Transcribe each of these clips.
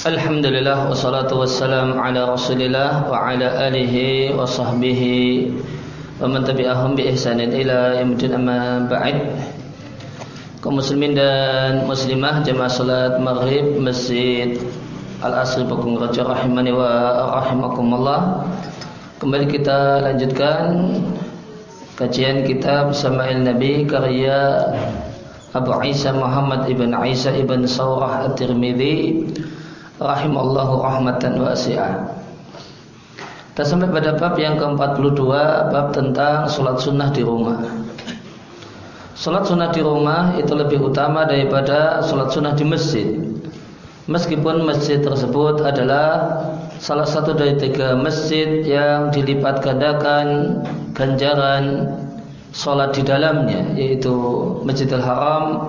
Alhamdulillah wassalatu wassalam ala Rasulillah wa ala alihi wa sahbihi wa man tabi'ahum bi ihsanin ila yaumil amma ba'd. Kaum muslimin dan muslimah jemaah salat maghrib Masjid Al-Asri Pakung Raja rahimani wa rahimakumullah. Kembali kita lanjutkan kajian kitab Sama'il Nabi karya Abu Isa Muhammad ibn Isa ibn Saurah At-Tirmidzi rahimallahu rahmatan wasi'ah. Kita sampai pada bab yang ke-42 bab tentang sholat sunnah di rumah. Sholat sunnah di rumah itu lebih utama daripada sholat sunnah di masjid. Meskipun masjid tersebut adalah salah satu dari tiga masjid yang dilipat gandakan ganjaran sholat di dalamnya yaitu Masjidil Haram,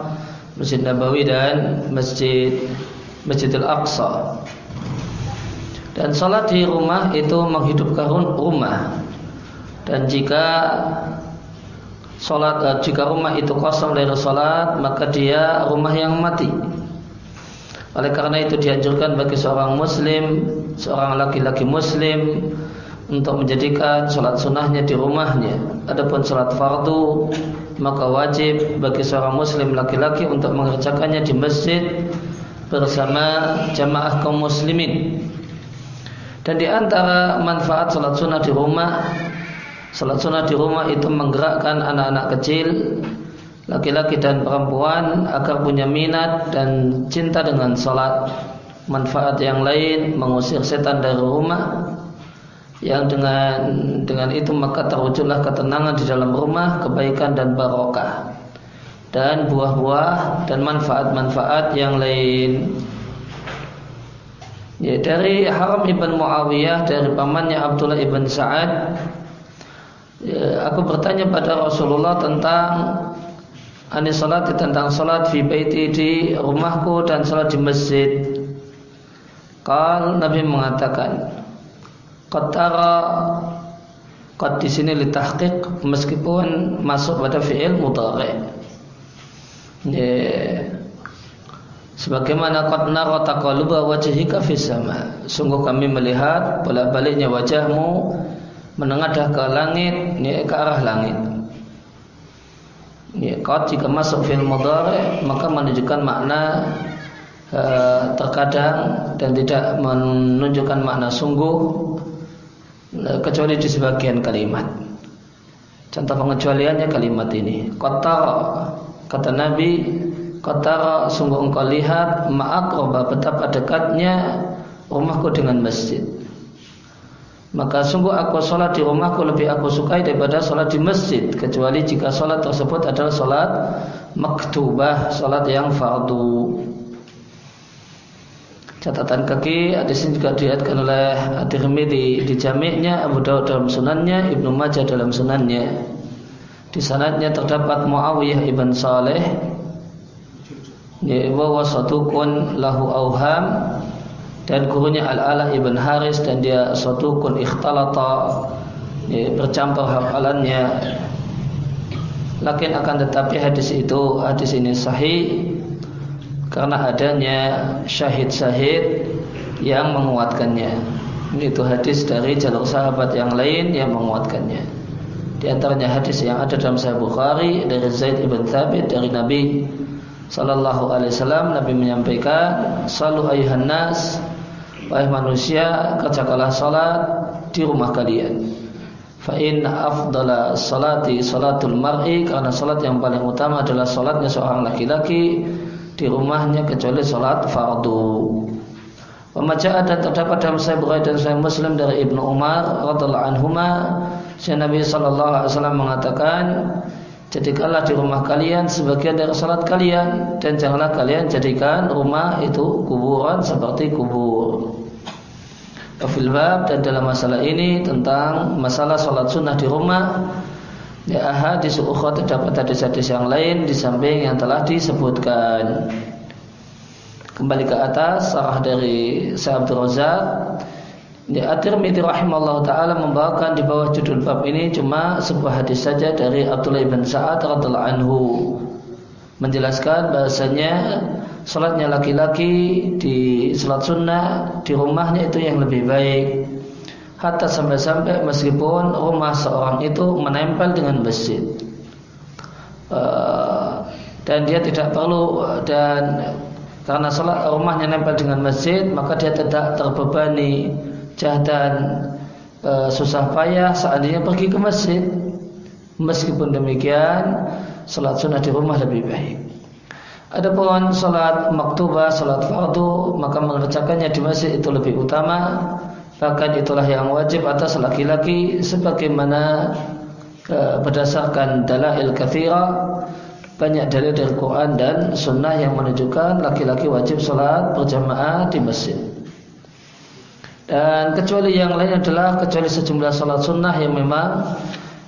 Masjid Nabawi dan Masjid Masjidil Aqsa. Dan sholat di rumah itu menghidupkan rumah. Dan jika sholat eh, jika rumah itu kosong dari sholat maka dia rumah yang mati. Oleh karena itu dianjurkan bagi seorang muslim, seorang laki-laki muslim untuk menjadikan sholat sunnahnya di rumahnya. Adapun sholat fardu maka wajib bagi seorang muslim laki-laki untuk mengerjakannya di masjid bersama jamaah kaum muslimin. Dan di antara manfaat salat sunnah di rumah, salat sunnah di rumah itu menggerakkan anak-anak kecil, laki-laki dan perempuan agar punya minat dan cinta dengan salat. Manfaat yang lain mengusir setan dari rumah, yang dengan dengan itu maka terwujudlah ketenangan di dalam rumah, kebaikan dan barokah dan buah-buah dan manfaat-manfaat yang lain. Ya, dari Haram ibn Muawiyah dari pamannya Abdullah ibn Sa'ad ya, aku bertanya pada Rasulullah tentang anis salat tentang salat fi baiti di rumahku dan salat di masjid. Kal Nabi mengatakan Qatara Qad di sini litahqiq meskipun masuk pada fi'il mudhari' Sebagaimana qad nara taqalluba wajhika fis sama. Sungguh kami melihat bolak-baliknya wajahmu menengadah ke langit, ya, ke arah langit. Ya, qad jika masuk fil mudhari maka menunjukkan makna uh, terkadang dan tidak menunjukkan makna sungguh uh, kecuali di sebagian kalimat. Contoh pengecualiannya kalimat ini. Qad Kata Nabi, kata sungguh engkau lihat ma'akroba betapa dekatnya rumahku dengan masjid. Maka sungguh aku sholat di rumahku lebih aku sukai daripada sholat di masjid. Kecuali jika sholat tersebut adalah sholat maktubah, sholat yang fardu. Catatan kaki hadis ini juga dilihatkan oleh At-Tirmidzi di jamiknya, Abu Dawud dalam sunannya, Ibnu Majah dalam sunannya. Di sanadnya terdapat Muawiyah ibn Saleh. Wa satukun lahu auham dan gurunya Al-Alah ibn Haris dan dia satukun ikhtalata. Bercampur hafalannya. Lakin akan tetapi hadis itu hadis ini sahih. Karena adanya syahid-syahid yang menguatkannya. Ini itu hadis dari jalur sahabat yang lain yang menguatkannya di antaranya hadis yang ada dalam Sahih Bukhari dari Zaid ibn Thabit dari Nabi Sallallahu Alaihi Wasallam Nabi menyampaikan Salu ayuhan nas Wahai manusia kerjakanlah salat di rumah kalian. Fa inna afdala salati salatul mar'i Karena salat yang paling utama adalah salatnya seorang laki-laki Di rumahnya kecuali salat fardu Pembaca dan terdapat dalam Sahih Bukhari dan Sahih Muslim dari Ibnu Umar radhiallahu anhuma Sehingga Nabi Shallallahu Alaihi Wasallam mengatakan, jadikanlah di rumah kalian sebagian dari salat kalian dan janganlah kalian jadikan rumah itu kuburan seperti kubur. Fil dan dalam masalah ini tentang masalah salat sunnah di rumah Ya hadis ukhra terdapat hadis-hadis yang lain di samping yang telah disebutkan. Kembali ke atas sarah dari Sa'ab Razak. Ya, At-Tirmidzi rahimahullah taala membawakan di bawah judul bab ini cuma sebuah hadis saja dari Abdullah bin Sa'ad radhiallahu anhu. Menjelaskan bahasanya salatnya laki-laki di salat sunnah di rumahnya itu yang lebih baik. Hatta sampai-sampai meskipun rumah seorang itu menempel dengan masjid. Uh, dan dia tidak perlu dan karena salat rumahnya nempel dengan masjid maka dia tidak terbebani jahadan uh, susah payah seandainya pergi ke masjid. Meskipun demikian salat sunnah di rumah lebih baik. Adapun salat maktubah, salat fardu, maka mengerjakannya di masjid itu lebih utama. Bahkan itulah yang wajib atas laki-laki sebagaimana e, berdasarkan dalail kathira banyak dalil dari Quran dan sunnah yang menunjukkan laki-laki wajib salat berjamaah di masjid. Dan kecuali yang lain adalah kecuali sejumlah salat sunnah yang memang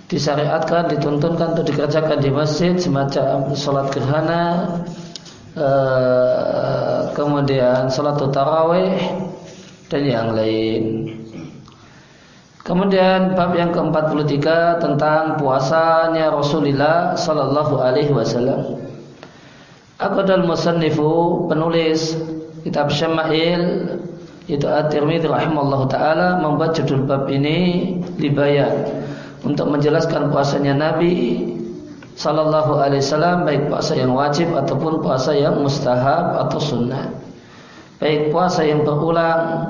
disyariatkan, dituntunkan untuk dikerjakan di masjid semacam salat gerhana, Eh, kemudian salat tarawih dan yang lain. Kemudian bab yang ke-43 tentang puasanya Rasulullah sallallahu alaihi wasallam. Aqdal musannifu penulis kitab Syama'il itu At-Tirmidzi rahimallahu taala membuat judul bab ini libayan untuk menjelaskan puasanya Nabi Sallallahu Alaihi Wasallam baik puasa yang wajib ataupun puasa yang mustahab atau sunnah. Baik puasa yang berulang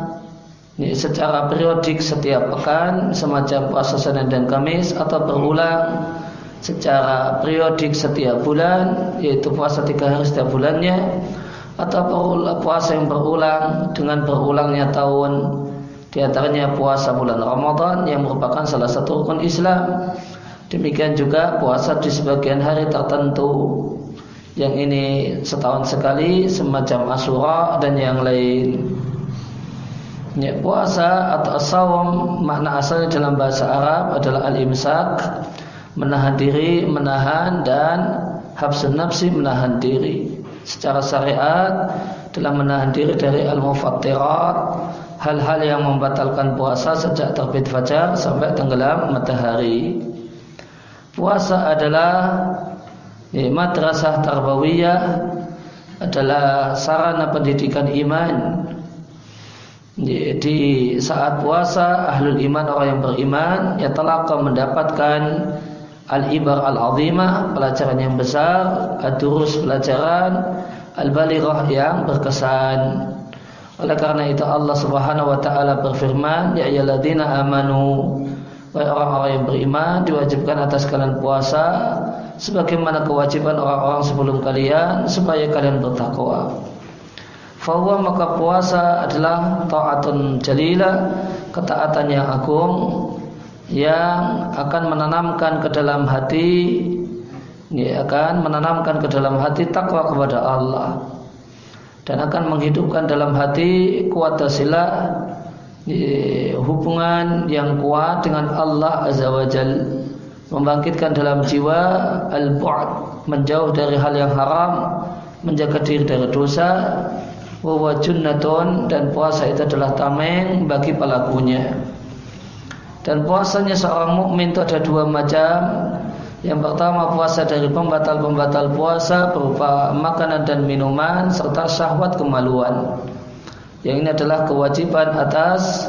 ini secara periodik setiap pekan semacam puasa Senin dan Kamis atau berulang secara periodik setiap bulan yaitu puasa tiga hari setiap bulannya atau puasa yang berulang dengan berulangnya tahun di antaranya puasa bulan Ramadan yang merupakan salah satu rukun Islam Demikian juga puasa di sebagian hari tertentu yang ini setahun sekali semacam Asyura dan yang lain. Ya, puasa atau sawam makna asalnya dalam bahasa Arab adalah al-imsak, menahan diri, menahan dan habsun nafsi menahan diri. Secara syariat dalam menahan diri dari al-mufattirat, hal-hal yang membatalkan puasa sejak terbit fajar sampai tenggelam matahari. Puasa adalah ya, madrasah tarbawiyah adalah sarana pendidikan iman. Di saat puasa ahlul iman orang yang beriman ya telah mendapatkan al-ibar al-azimah pelajaran yang besar, ad-durus pelajaran al-balighah yang berkesan. Oleh karena itu Allah Subhanahu wa taala berfirman, ya ayyuhalladzina amanu Wahai orang-orang yang beriman diwajibkan atas kalian puasa sebagaimana kewajiban orang-orang sebelum kalian supaya kalian bertakwa. Fahuwa maka puasa adalah taatun jalila, ketaatan yang agung yang akan menanamkan ke dalam hati ini akan menanamkan ke dalam hati takwa kepada Allah. Dan akan menghidupkan dalam hati kuat silah hubungan yang kuat dengan Allah Azza wa Jal. Membangkitkan dalam jiwa al-bu'd menjauh dari hal yang haram menjaga diri dari dosa wa junnatun dan puasa itu adalah tameng bagi pelakunya. Dan puasanya seorang mukmin itu ada dua macam. Yang pertama puasa dari pembatal-pembatal puasa berupa makanan dan minuman serta syahwat kemaluan. Yang ini adalah kewajiban atas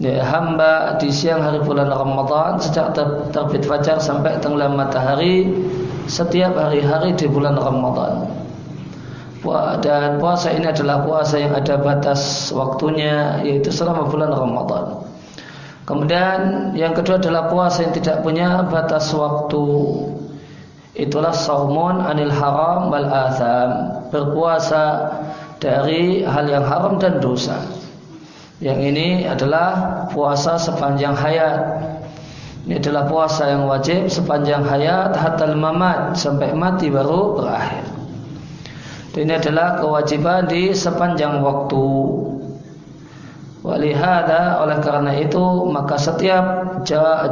ya, hamba di siang hari bulan Ramadan sejak ter terbit fajar sampai tenggelam matahari setiap hari-hari di bulan Ramadan. Dan puasa ini adalah puasa yang ada batas waktunya yaitu selama bulan Ramadan. Kemudian yang kedua adalah puasa yang tidak punya batas waktu. Itulah saumun anil haram wal atham. Berpuasa dari hal yang haram dan dosa. Yang ini adalah puasa sepanjang hayat. Ini adalah puasa yang wajib sepanjang hayat hatta mamat sampai mati baru berakhir. Ini adalah kewajiban di sepanjang waktu. Walihada oleh karena itu maka setiap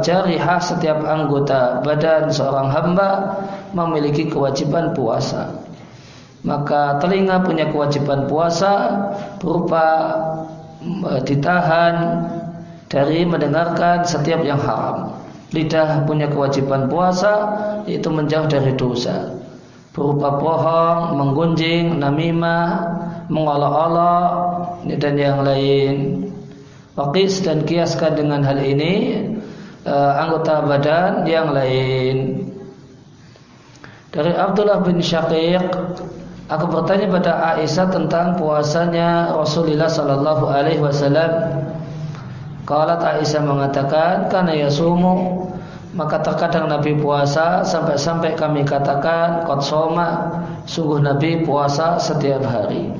jarihah setiap anggota badan seorang hamba memiliki kewajiban puasa maka telinga punya kewajiban puasa berupa e, ditahan dari mendengarkan setiap yang haram. Lidah punya kewajiban puasa yaitu menjauh dari dosa. Berupa bohong, menggunjing, namimah, mengolok-olok dan yang lain. Waqis dan kiaskan dengan hal ini uh, anggota badan yang lain. Dari Abdullah bin Syaqiq Aku bertanya pada Aisyah tentang puasanya Rasulullah sallallahu alaihi wasallam. Qalat Aisyah mengatakan karena yasumu maka terkadang Nabi puasa sampai-sampai kami katakan qad soma sungguh Nabi puasa setiap hari.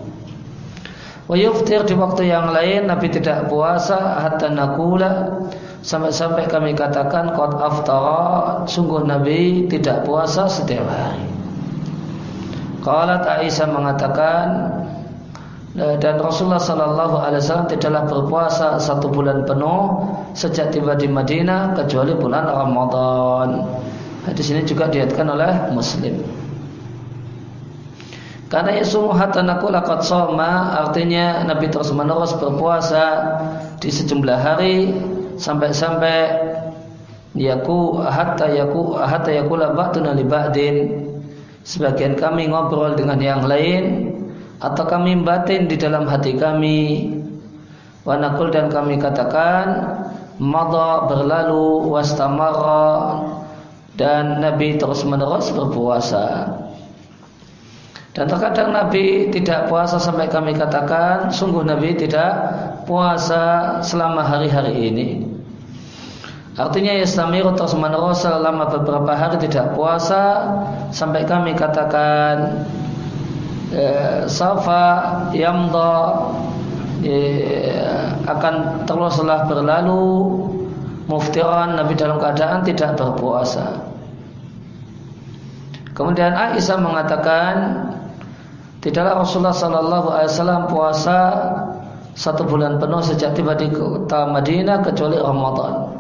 Wa yuftir di waktu yang lain Nabi tidak puasa hatta nakula sampai-sampai kami katakan qad aftara sungguh Nabi tidak puasa setiap hari. Qalat Aisyah mengatakan dan Rasulullah Sallallahu Alaihi Wasallam tidaklah berpuasa satu bulan penuh sejak tiba di Madinah kecuali bulan Ramadan. Hadis ini juga diatkan oleh Muslim. Karena yasumu hatta nakula qad soma artinya Nabi terus menerus berpuasa di sejumlah hari sampai-sampai yaku hatta yaku hatta yakula ba'duna li ba'din Sebagian kami ngobrol dengan yang lain atau kami batin di dalam hati kami. Wanakul dan kami katakan Mada berlalu wastamara dan Nabi terus menerus berpuasa. Dan terkadang Nabi tidak puasa sampai kami katakan sungguh Nabi tidak puasa selama hari-hari ini. Artinya yastamiru terus menerus selama beberapa hari tidak puasa sampai kami katakan safa yamda eh, akan teruslah berlalu muftiran Nabi dalam keadaan tidak berpuasa. Kemudian Aisyah mengatakan tidaklah Rasulullah Sallallahu Alaihi Wasallam puasa satu bulan penuh sejak tiba di kota Madinah kecuali Ramadan.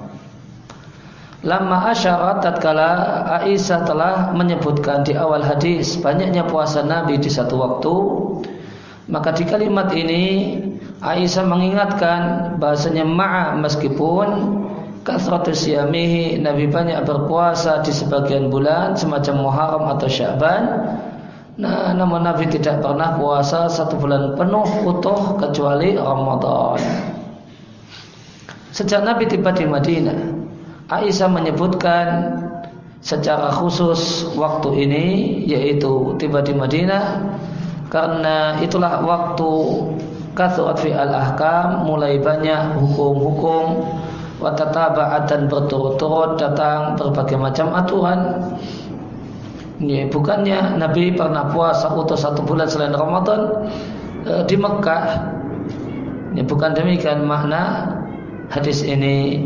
Lama asyarat tatkala Aisyah telah menyebutkan di awal hadis banyaknya puasa Nabi di satu waktu, maka di kalimat ini Aisyah mengingatkan bahasanya ma'a meskipun kasratus yamihi Nabi banyak berpuasa di sebagian bulan semacam Muharram atau Syaban. Nah, namun Nabi tidak pernah puasa satu bulan penuh utuh kecuali Ramadan. Sejak Nabi tiba di Madinah, Aisyah menyebutkan secara khusus waktu ini yaitu tiba di Madinah karena itulah waktu kathurat fi al-ahkam mulai banyak hukum-hukum watataba'at dan berturut-turut datang berbagai macam aturan. Ini bukannya Nabi pernah puasa utuh satu bulan selain Ramadan e, di Mekah. Ini bukan demikian makna hadis ini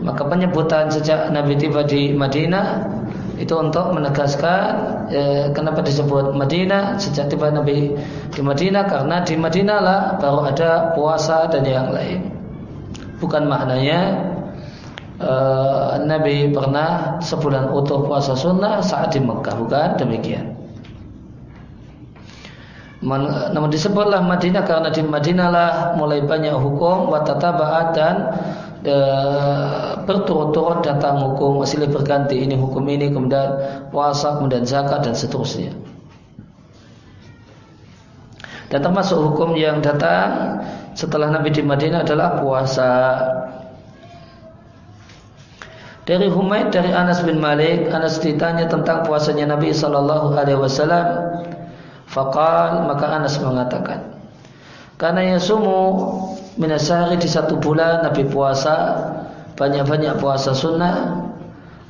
maka penyebutan sejak Nabi tiba di Madinah itu untuk menegaskan eh, kenapa disebut Madinah sejak tiba Nabi di Madinah karena di Madinah lah baru ada puasa dan yang lain. Bukan maknanya eh, Nabi pernah sebulan utuh puasa sunnah saat di Mekah, bukan demikian. Namun disebutlah Madinah karena di Madinah lah mulai banyak hukum watatabaat dan e, berturut-turut datang hukum silih berganti ini hukum ini kemudian puasa kemudian zakat dan seterusnya. Dan termasuk hukum yang datang setelah Nabi di Madinah adalah puasa. Dari Humaid dari Anas bin Malik Anas ditanya tentang puasanya Nabi Sallallahu Alaihi Wasallam. Fakal maka Anas mengatakan karena yasumu minasari di satu bulan Nabi puasa banyak-banyak puasa sunnah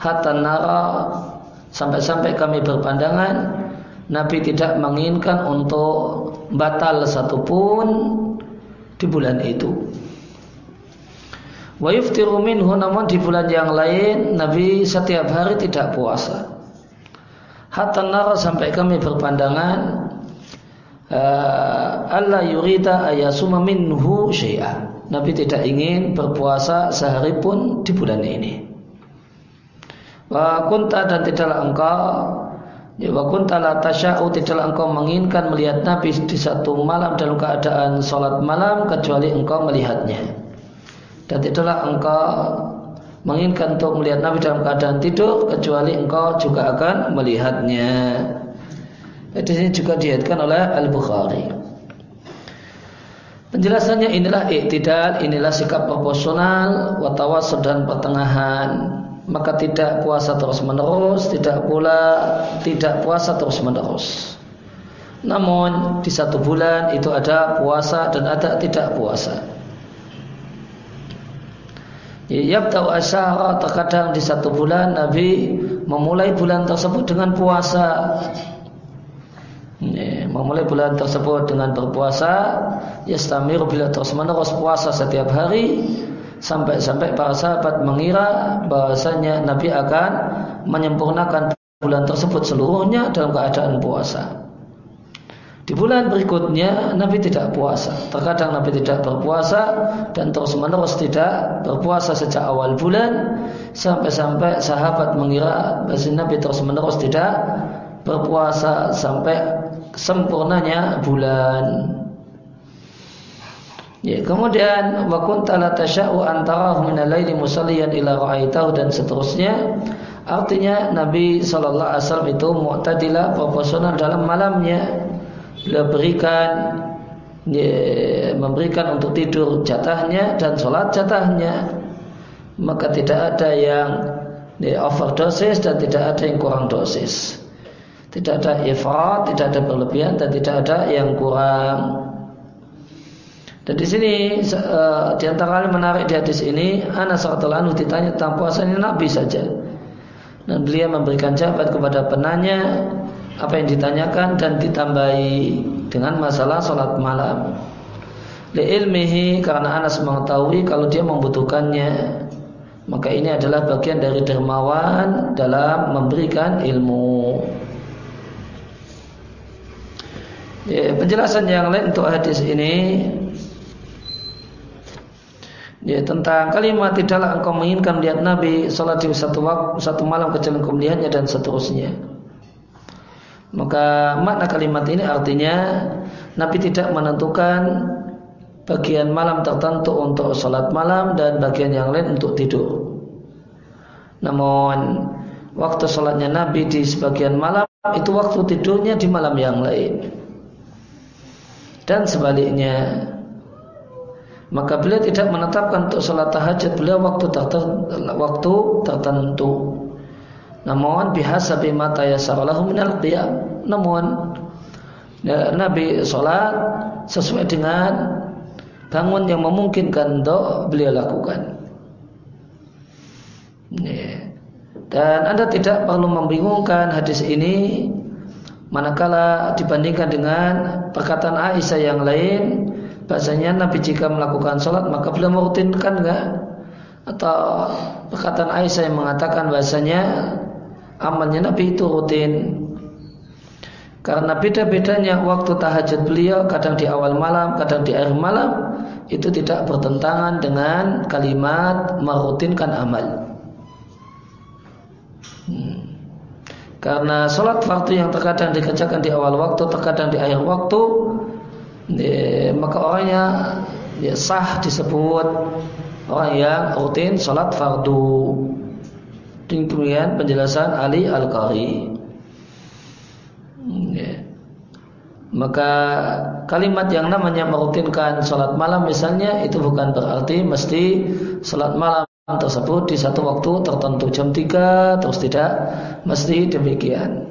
hatta nara sampai-sampai kami berpandangan Nabi tidak menginginkan untuk batal satupun di bulan itu. Wa yuftiru minhu namun di bulan yang lain Nabi setiap hari tidak puasa. Hatta nara sampai kami berpandangan uh, Allah yurida ayasuma minhu syai'a. Nabi tidak ingin berpuasa sehari pun di bulan ini. Wa kunta dan tidaklah engkau ya wa kunta la tasya'u tidaklah engkau menginginkan melihat Nabi di satu malam dalam keadaan sholat malam kecuali engkau melihatnya. Dan tidaklah engkau menginginkan untuk melihat Nabi dalam keadaan tidur kecuali engkau juga akan melihatnya. Sini juga dihatkan oleh Al Bukhari. Penjelasannya inilah iktidal, inilah sikap proporsional, watawasud dan pertengahan. Maka tidak puasa terus menerus, tidak pula tidak puasa terus menerus. Namun di satu bulan itu ada puasa dan ada tidak puasa. Yabta'u asyara terkadang di satu bulan Nabi memulai bulan tersebut dengan puasa memulai bulan tersebut dengan berpuasa yastamir bila terus menerus puasa setiap hari sampai-sampai para sahabat mengira bahasanya Nabi akan menyempurnakan bulan tersebut seluruhnya dalam keadaan puasa. Di bulan berikutnya Nabi tidak puasa. Terkadang Nabi tidak berpuasa dan terus-menerus tidak berpuasa sejak awal bulan sampai-sampai sahabat mengira bahwa Nabi terus-menerus tidak berpuasa sampai sempurnanya bulan. Ya, kemudian wa kunta la tasya'u antarahu min al-laili musalliyan ila ra'aitahu dan seterusnya. Artinya Nabi sallallahu alaihi wasallam itu mu'tadilah proporsional dalam malamnya. Beliau berikan ya, memberikan untuk tidur jatahnya dan sholat jatahnya. Maka tidak ada yang ya, overdosis dan tidak ada yang kurang dosis. Tidak ada ifrat, tidak ada berlebihan dan tidak ada yang kurang. Dan di sini uh, di antara yang menarik di hadis ini Anas radhiyallahu ditanya tentang puasanya Nabi saja. Dan beliau memberikan jawaban kepada penanya apa yang ditanyakan dan ditambahi dengan masalah sholat malam. Li ilmihi karena Anas mengetahui kalau dia membutuhkannya maka ini adalah bagian dari dermawan dalam memberikan ilmu. Ya, penjelasan yang lain untuk hadis ini ya, tentang kalimat tidaklah engkau menginginkan melihat Nabi sholat di satu waktu satu malam kecuali engkau melihatnya dan seterusnya. Maka makna kalimat ini artinya Nabi tidak menentukan bagian malam tertentu untuk sholat malam dan bagian yang lain untuk tidur. Namun waktu sholatnya Nabi di sebagian malam itu waktu tidurnya di malam yang lain dan sebaliknya maka beliau tidak menetapkan untuk sholat tahajud beliau waktu tertentu, waktu tertentu. Namun bihasa mata yasarolahu minal qiyam. Namun ya, Nabi sholat sesuai dengan bangun yang memungkinkan untuk beliau lakukan. Ya. Dan anda tidak perlu membingungkan hadis ini Manakala dibandingkan dengan perkataan Aisyah yang lain, bahasanya Nabi jika melakukan sholat maka beliau merutinkan enggak? Atau perkataan Aisyah yang mengatakan bahasanya amalnya Nabi itu rutin. Karena beda-bedanya waktu tahajud beliau kadang di awal malam, kadang di akhir malam itu tidak bertentangan dengan kalimat merutinkan amal. Karena sholat fardu yang terkadang dikerjakan di awal waktu, terkadang di akhir waktu, ya, maka orangnya ya, sah disebut orang yang rutin sholat fardu. Demikian penjelasan Ali Al-Qari. Ya. Maka kalimat yang namanya merutinkan sholat malam misalnya itu bukan berarti mesti sholat malam tersebut di satu waktu tertentu jam 3 terus tidak. Mesti demikian.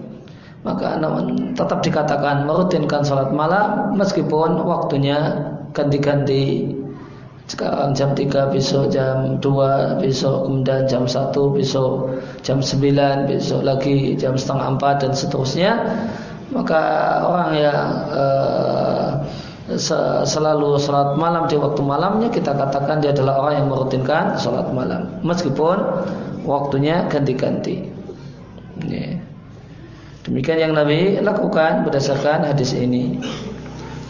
Maka namun tetap dikatakan merutinkan sholat malam meskipun waktunya ganti-ganti. Sekarang jam 3 besok jam 2 besok kemudian jam 1 besok jam 9 besok lagi jam setengah 4 dan seterusnya. Maka orang yang uh, selalu sholat malam di waktu malamnya kita katakan dia adalah orang yang merutinkan sholat malam meskipun waktunya ganti-ganti. Demikian yang Nabi lakukan berdasarkan hadis ini.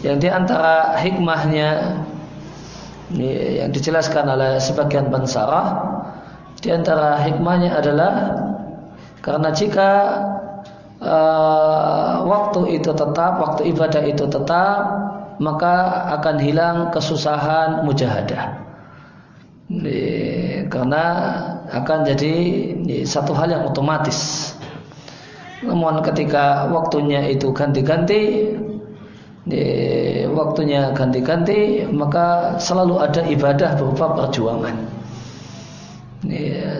Yang di antara hikmahnya yang dijelaskan oleh sebagian pensarah di antara hikmahnya adalah karena jika uh, waktu itu tetap, waktu ibadah itu tetap, maka akan hilang kesusahan mujahadah. Karena akan jadi satu hal yang otomatis. Namun ketika waktunya itu ganti-ganti, waktunya ganti-ganti, maka selalu ada ibadah berupa perjuangan.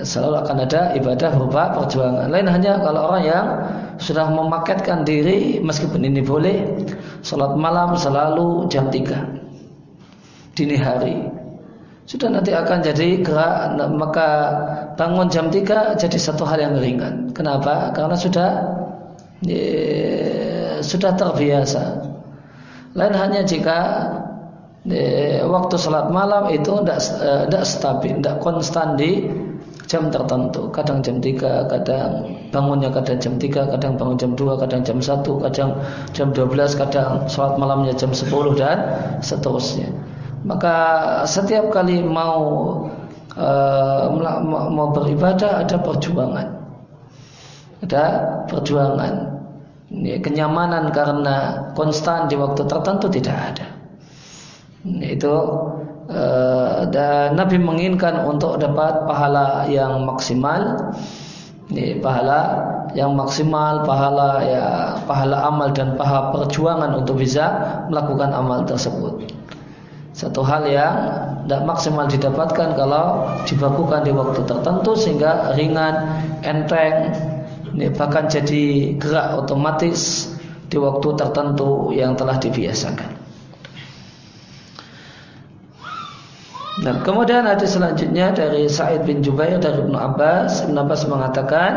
Selalu akan ada ibadah berupa perjuangan. Lain hanya kalau orang yang sudah memaketkan diri, meskipun ini boleh, sholat malam selalu jam 3 dini hari. Sudah nanti akan jadi gerak, maka bangun jam 3 jadi satu hal yang ringan. Kenapa? Karena sudah ya, sudah terbiasa. Lain hanya jika waktu sholat malam itu tidak tidak stabil, tidak konstan di jam tertentu. Kadang jam 3, kadang bangunnya kadang jam 3, kadang bangun jam 2, kadang jam 1, kadang jam 12, kadang sholat malamnya jam 10 dan seterusnya. Maka setiap kali mau uh, mau beribadah ada perjuangan. Ada perjuangan. Kenyamanan karena konstan di waktu tertentu tidak ada itu uh, dan Nabi menginginkan untuk dapat pahala yang maksimal ini pahala yang maksimal pahala ya pahala amal dan pahala perjuangan untuk bisa melakukan amal tersebut satu hal yang tidak maksimal didapatkan kalau dibakukan di waktu tertentu sehingga ringan, enteng, ini bahkan jadi gerak otomatis di waktu tertentu yang telah dibiasakan. Dan kemudian hadis selanjutnya dari Sa'id bin Jubair dari Ibnu Abbas, Ibnu Abbas mengatakan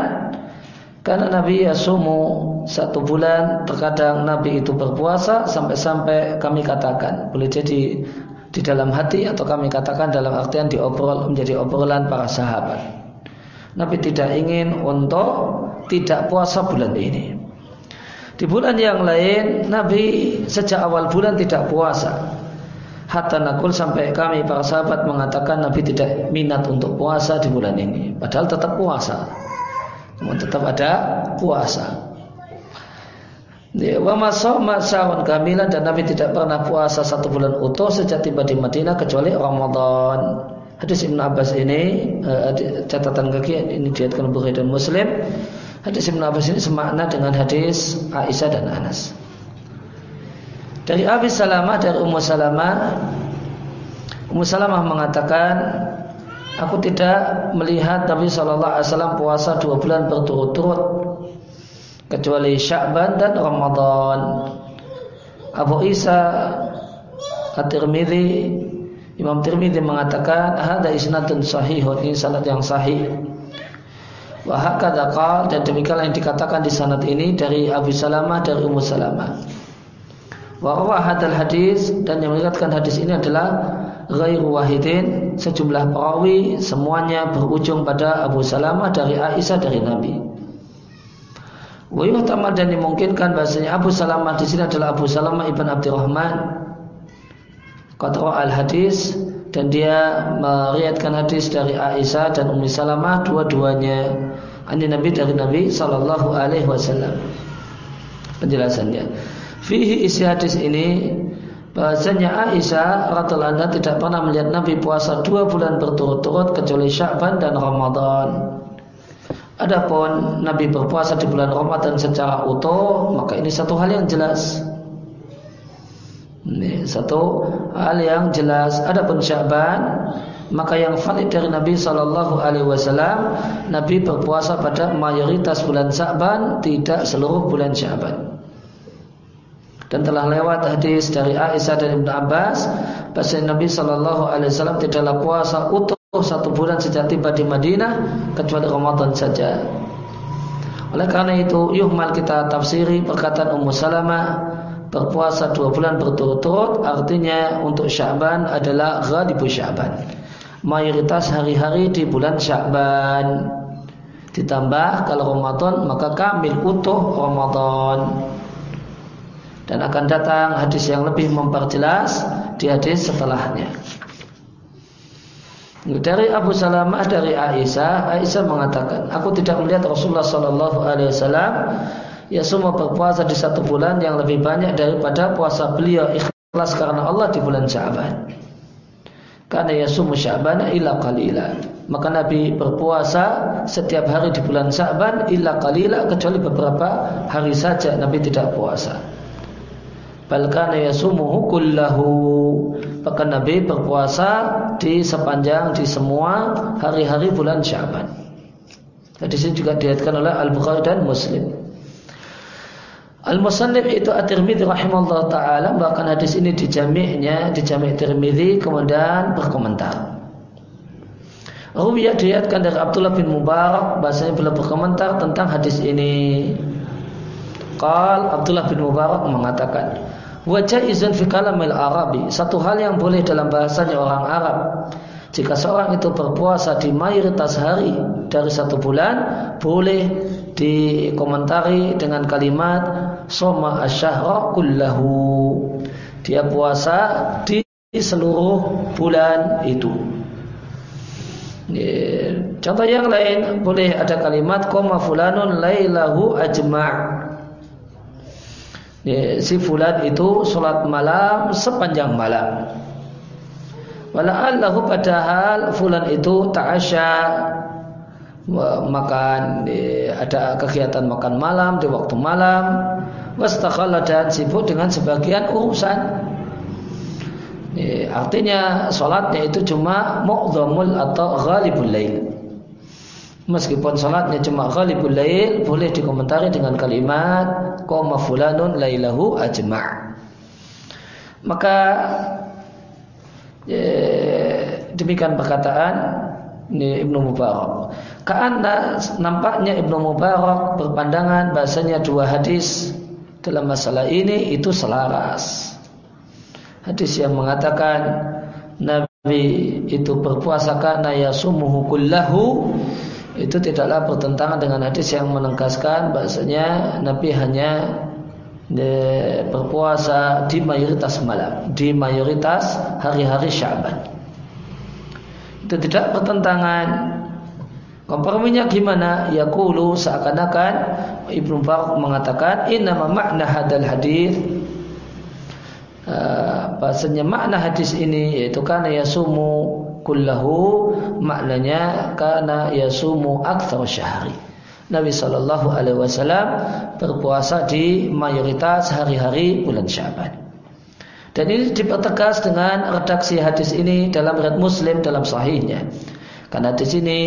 karena Nabi Yasumu satu bulan terkadang Nabi itu berpuasa sampai-sampai kami katakan boleh jadi di dalam hati atau kami katakan dalam artian diobrol menjadi obrolan para sahabat. Nabi tidak ingin untuk tidak puasa bulan ini. Di bulan yang lain Nabi sejak awal bulan tidak puasa. Hatta nakul sampai kami para sahabat mengatakan Nabi tidak minat untuk puasa di bulan ini. Padahal tetap puasa. Namun tetap ada puasa. Ya, wa masoma sahun dan Nabi tidak pernah puasa satu bulan utuh sejak tiba di Madinah kecuali Ramadan. Hadis Ibn Abbas ini uh, catatan kaki ini diatkan Bukhari dan Muslim. Hadis Ibn Abbas ini semakna dengan hadis Aisyah dan Anas. Dari Abi Salamah dari Ummu Salamah Ummu Salamah mengatakan Aku tidak melihat Nabi SAW puasa dua bulan berturut-turut kecuali Sya'ban dan Ramadan. Abu Isa At-Tirmidzi Imam Tirmidzi mengatakan ada isnadun sahihun ini sanad yang sahih. Wa hakadha dan demikianlah yang dikatakan di sanad ini dari Abu Salamah dari Ummu Salamah. Wa hadal hadis dan yang meriwayatkan hadis ini adalah ghairu wahidin sejumlah perawi semuanya berujung pada Abu Salamah dari Aisyah dari Nabi. Wa tamad dan dimungkinkan bahasanya Abu Salamah di sini adalah Abu Salamah ibn Abdurrahman. Qatra al hadis dan dia meriatkan hadis dari Aisyah dan Ummi Salamah dua-duanya ani Nabi dari Nabi sallallahu alaihi wasallam. Penjelasannya. Fihi isi hadis ini bahasanya Aisyah anha tidak pernah melihat Nabi puasa dua bulan berturut-turut kecuali Sya'ban dan Ramadan. Adapun Nabi berpuasa di bulan Ramadan secara utuh, maka ini satu hal yang jelas. Ini satu hal yang jelas. Adapun Syaban, maka yang valid dari Nabi Shallallahu Alaihi Wasallam, Nabi berpuasa pada mayoritas bulan Syaban, tidak seluruh bulan Syaban. Dan telah lewat hadis dari Aisyah dan Ibn Abbas, bahasa Nabi Shallallahu Alaihi Wasallam tidaklah puasa utuh satu bulan sejak tiba di Madinah kecuali Ramadan saja. Oleh karena itu, yuhmal kita tafsiri perkataan Ummu Salamah berpuasa dua bulan berturut-turut artinya untuk Syaban adalah ghalibu Syaban. Mayoritas hari-hari di bulan Syaban. Ditambah kalau Ramadan maka kamil utuh Ramadan. Dan akan datang hadis yang lebih memperjelas di hadis setelahnya. Dari Abu Salamah dari Aisyah, Aisyah mengatakan, aku tidak melihat Rasulullah Shallallahu Alaihi Wasallam ya semua berpuasa di satu bulan yang lebih banyak daripada puasa beliau ikhlas karena Allah di bulan Syaban. Karena ya sumu Syaban ila qalilan. maka Nabi berpuasa setiap hari di bulan Sa'ban illa qalila kecuali beberapa hari saja Nabi tidak puasa. Balkana yasumuhu kullahu. Bahkan Nabi berpuasa di sepanjang di semua hari-hari bulan Sya'ban. Di sini juga dilihatkan oleh Al-Bukhari dan Muslim. Al-Musannif itu At-Tirmidzi rahimahullah taala bahkan hadis ini dijami'nya dijami' Tirmidzi kemudian berkomentar. Ruwiyah dilihatkan dari Abdullah bin Mubarak bahasanya beliau berkomentar tentang hadis ini. Qal Abdullah bin Mubarak mengatakan, Wajah izin fi kalamil Arabi, satu hal yang boleh dalam bahasanya orang Arab. Jika seorang itu berpuasa di mayoritas hari dari satu bulan, boleh dikomentari dengan kalimat soma asyahra kullahu. Dia puasa di seluruh bulan itu. Contoh yang lain boleh ada kalimat koma fulanun lailahu ajma' si fulan itu sholat malam sepanjang malam. Wala'allahu padahal fulan itu ta'asya makan ada kegiatan makan malam di waktu malam wastakhala dan sibuk dengan sebagian urusan E, artinya sholatnya itu cuma mu'dhamul atau ghalibul lail. Meskipun sholatnya cuma ghalibul lail, boleh dikomentari dengan kalimat qoma fulanun lailahu ajma'. Maka e, demikian perkataan ini Ibnu Mubarak. Karena nampaknya Ibnu Mubarak berpandangan bahasanya dua hadis dalam masalah ini itu selaras hadis yang mengatakan Nabi itu berpuasa karena yasumuhu kullahu itu tidaklah bertentangan dengan hadis yang menegaskan bahasanya Nabi hanya berpuasa di mayoritas malam, di mayoritas hari-hari Syaban. Itu tidak bertentangan. Komprominya gimana? Yaqulu seakan-akan Ibnu Barak mengatakan inna makna hadal hadis uh, bahasanya makna hadis ini yaitu karena yasumu kullahu maknanya karena yasumu akthar syahri. Nabi Shallallahu Alaihi Wasallam berpuasa di mayoritas hari-hari bulan Syaban. Dan ini dipertegas dengan redaksi hadis ini dalam riwayat Muslim dalam sahihnya. Karena di sini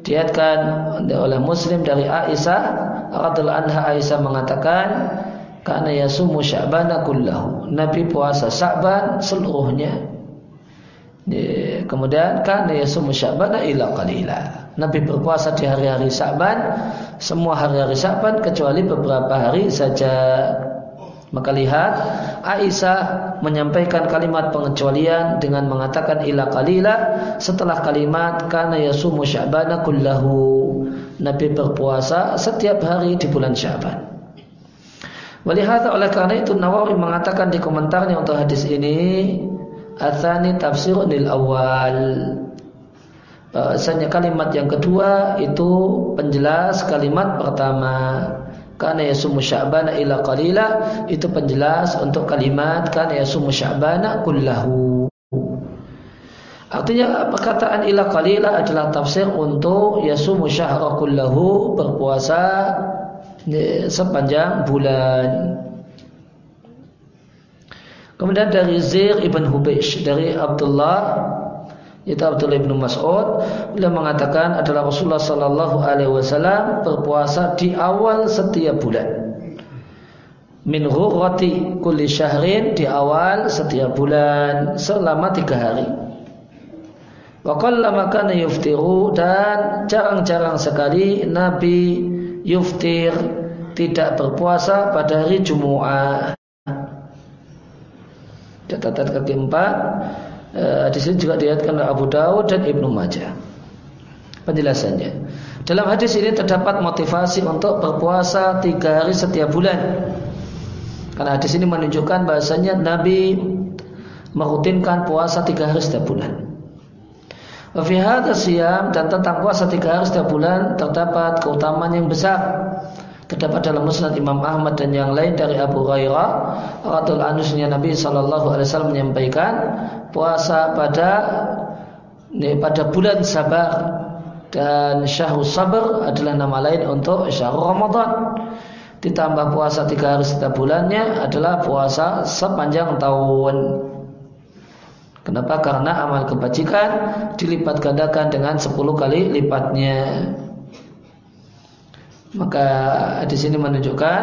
diatkan oleh Muslim dari Aisyah radhiallahu anha Aisyah mengatakan karena yasumu sya'bana kullahu. Nabi puasa Sya'ban seluruhnya. Kemudian karena yasumu sya'bana ila qalila. Nabi berpuasa di hari-hari Sya'ban, semua hari-hari Sya'ban kecuali beberapa hari saja. Maka lihat Aisyah menyampaikan kalimat pengecualian dengan mengatakan ila qalila setelah kalimat karena yasumu sya'bana kullahu. Nabi berpuasa setiap hari di bulan Sya'ban. Walihata oleh karena itu Nawawi mengatakan di komentarnya untuk hadis ini Athani tafsirunil awal. Bahasanya kalimat yang kedua itu penjelas kalimat pertama. Karena yasumu sya'bana ila qalila Itu penjelas untuk kalimat Karena yasumu sya'bana kullahu. Artinya perkataan ila qalila adalah tafsir untuk yasumu syahra kullahu berpuasa sepanjang bulan. Kemudian dari Zir ibn Hubaysh dari Abdullah itu Abdullah ibn Mas'ud beliau mengatakan adalah Rasulullah Sallallahu Alaihi Wasallam berpuasa di awal setiap bulan min ghurrati kulli syahrin di awal setiap bulan selama tiga hari. Wa qallama kana yuftiru dan jarang-jarang sekali Nabi yuftir tidak berpuasa pada hari Jumu'ah. Catatan kaki empat eh, di sini juga dilihatkan oleh Abu Dawud dan Ibnu Majah. Penjelasannya. Dalam hadis ini terdapat motivasi untuk berpuasa tiga hari setiap bulan. Karena hadis ini menunjukkan bahasanya Nabi merutinkan puasa tiga hari setiap bulan. Wafihat siam dan tentang puasa tiga hari setiap bulan terdapat keutamaan yang besar. Terdapat dalam musnad Imam Ahmad dan yang lain dari Abu Hurairah Ratul Anusnya Nabi Shallallahu Alaihi Wasallam menyampaikan puasa pada pada bulan sabar dan syahrul sabar adalah nama lain untuk syahrul Ramadan. Ditambah puasa tiga hari setiap bulannya adalah puasa sepanjang tahun. Kenapa? karena amal kebajikan dilipat gandakan dengan sepuluh kali lipatnya maka di sini menunjukkan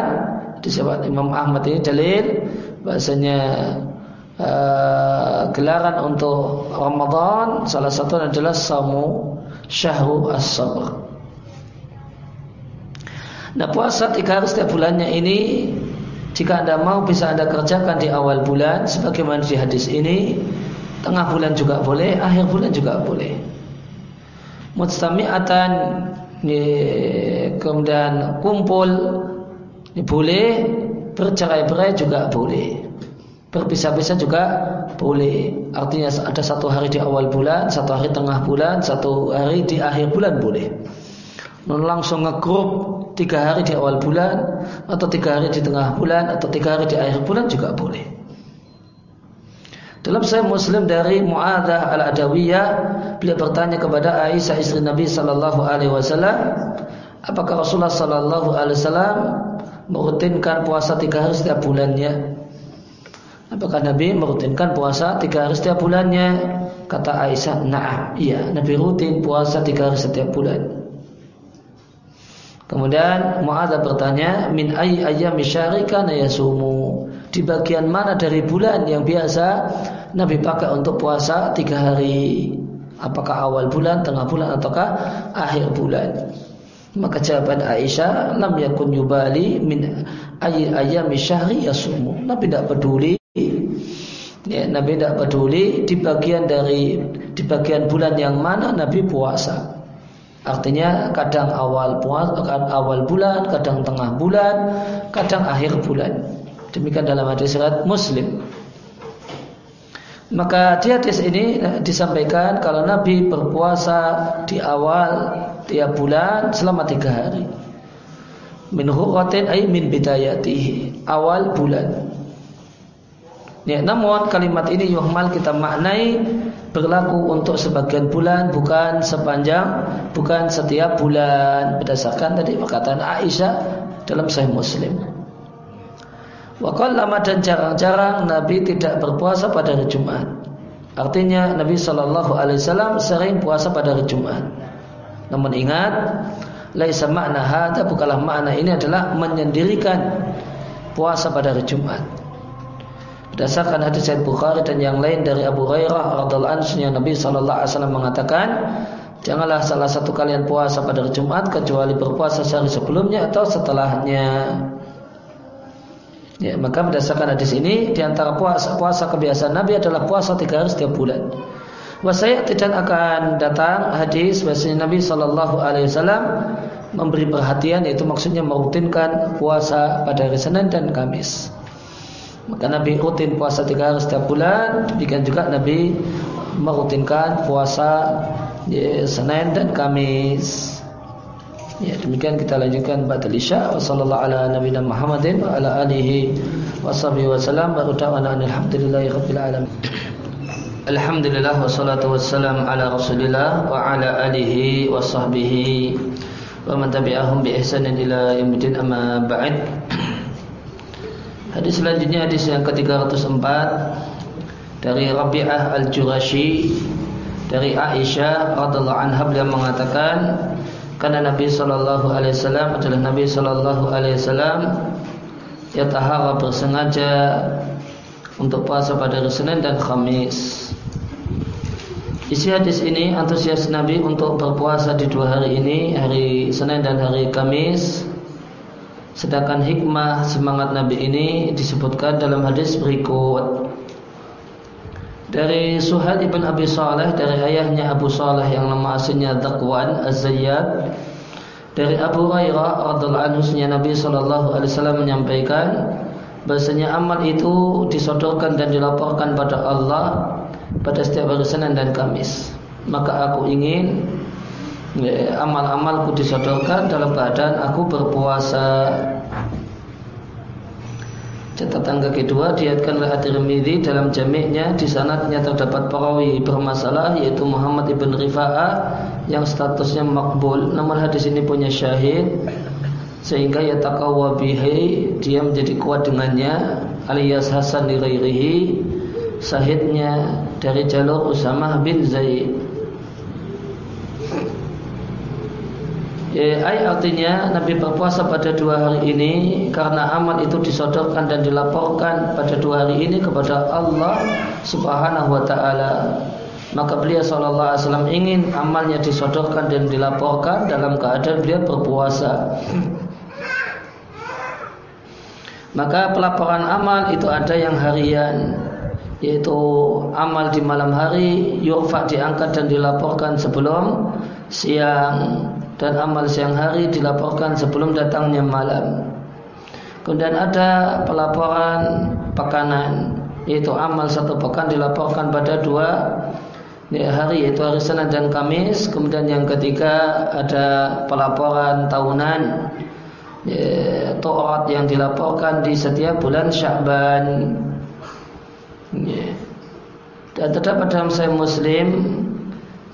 di Imam Ahmad ini dalil bahasanya uh, gelaran untuk Ramadan salah satu adalah samu syahru as-sabr. Nah puasa tiga hari setiap bulannya ini jika anda mau bisa anda kerjakan di awal bulan sebagaimana di hadis ini tengah bulan juga boleh akhir bulan juga boleh mustami'atan kemudian kumpul boleh bercerai-berai juga boleh berpisah-pisah juga boleh. Artinya ada satu hari di awal bulan, satu hari tengah bulan, satu hari di akhir bulan boleh. Langsung ngegrup tiga hari di awal bulan, atau tiga hari di tengah bulan, atau tiga hari di akhir bulan juga boleh. Dalam saya Muslim dari Muadah al Adawiyah, beliau bertanya kepada Aisyah istri Nabi Sallallahu Alaihi Wasallam, apakah Rasulullah Sallallahu Alaihi Wasallam merutinkan puasa tiga hari setiap bulannya? Apakah Nabi merutinkan puasa tiga hari setiap bulannya? Kata Aisyah, nah, iya, Nabi rutin puasa tiga hari setiap bulan. Kemudian Mu'adha bertanya, min ayy ayyami syarikana? Di bagian mana dari bulan yang biasa Nabi pakai untuk puasa tiga hari? Apakah awal bulan, tengah bulan, ataukah akhir bulan? Maka jawaban Aisyah, lam yakun yubali min ayy ayyami syahri yasumu. Nabi tidak peduli Ya, Nabi tidak peduli di bagian dari di bagian bulan yang mana Nabi puasa. Artinya kadang awal awal bulan, kadang tengah bulan, kadang akhir bulan. Demikian dalam hadis riwayat Muslim. Maka di hadis ini disampaikan kalau Nabi berpuasa di awal tiap bulan selama tiga hari. Min hurratin ay min bidayatihi. Awal bulan. Ya, namun kalimat ini yuhmal kita maknai berlaku untuk sebagian bulan bukan sepanjang bukan setiap bulan berdasarkan tadi perkataan Aisyah dalam Sahih Muslim. Wakal lama dan jarang-jarang Nabi tidak berpuasa pada hari Jumat. Artinya Nabi Shallallahu Alaihi Wasallam sering puasa pada hari Jumat. Namun ingat, laisa makna hada bukanlah makna ini adalah menyendirikan puasa pada hari Jumat. Berdasarkan hadis Sahih Bukhari dan yang lain dari Abu Hurairah radhiallahu anhu Nabi sallallahu alaihi wasallam mengatakan, janganlah salah satu kalian puasa pada hari Jumat kecuali berpuasa sehari sebelumnya atau setelahnya. Ya, maka berdasarkan hadis ini di antara puasa puasa kebiasaan Nabi adalah puasa tiga hari setiap bulan. Wasaya tidak akan datang hadis bahasanya Nabi Shallallahu Alaihi Wasallam memberi perhatian yaitu maksudnya merutinkan puasa pada hari Senin dan Kamis. Maka Nabi rutin puasa tiga hari setiap bulan. Demikian juga Nabi merutinkan puasa ya, Senin dan Kamis. Ya, demikian kita lanjutkan ba'dal isya. Wassallallahu ala nabiyina Muhammadin wa ala alihi wa sahbihi wa. Wa alhamdulillahi. Alhamdulillah wassalatu wassalam ala Rasulillah wa ala alihi wa sahbihi wa man tabi'ahum bi ihsanin ila yaumil amma ba'd. Hadis selanjutnya hadis yang ke-304 dari Rabi'ah Al-Jurashi dari Aisyah radhiallahu anha beliau mengatakan karena Nabi sallallahu alaihi wasallam adalah Nabi sallallahu alaihi wasallam yatahara bersengaja untuk puasa pada hari Senin dan Kamis. Isi hadis ini antusias Nabi untuk berpuasa di dua hari ini, hari Senin dan hari Kamis Sedangkan hikmah semangat Nabi ini disebutkan dalam hadis berikut. Dari Suhail ibn Abi Saleh dari ayahnya Abu Saleh yang nama aslinya Dakwan Az-Zayyad dari Abu Hurairah radhiallahu anhu Nabi sallallahu alaihi wasallam menyampaikan bahasanya amal itu disodorkan dan dilaporkan pada Allah pada setiap hari Senin dan Kamis. Maka aku ingin Ya, amal-amalku disodorkan dalam keadaan aku berpuasa. Catatan kaki dua diatkan oleh At-Tirmidzi dalam jamiknya di sanadnya terdapat perawi bermasalah yaitu Muhammad ibn Rifa'ah yang statusnya makbul. Namun hadis ini punya syahid sehingga ya bihi dia menjadi kuat dengannya alias Hasan di ghairihi sahidnya dari jalur Usamah bin Zaid Ya, artinya Nabi berpuasa pada dua hari ini karena amal itu disodorkan dan dilaporkan pada dua hari ini kepada Allah Subhanahu wa taala. Maka beliau sallallahu alaihi wasallam ingin amalnya disodorkan dan dilaporkan dalam keadaan beliau berpuasa. Maka pelaporan amal itu ada yang harian yaitu amal di malam hari yurfa diangkat dan dilaporkan sebelum siang dan amal siang hari dilaporkan sebelum datangnya malam. Kemudian ada pelaporan pekanan yaitu amal satu pekan dilaporkan pada dua hari yaitu hari Senin dan Kamis. Kemudian yang ketiga ada pelaporan tahunan ya, Torat yang dilaporkan di setiap bulan Sya'ban. Ya. Dan terdapat dalam saya Muslim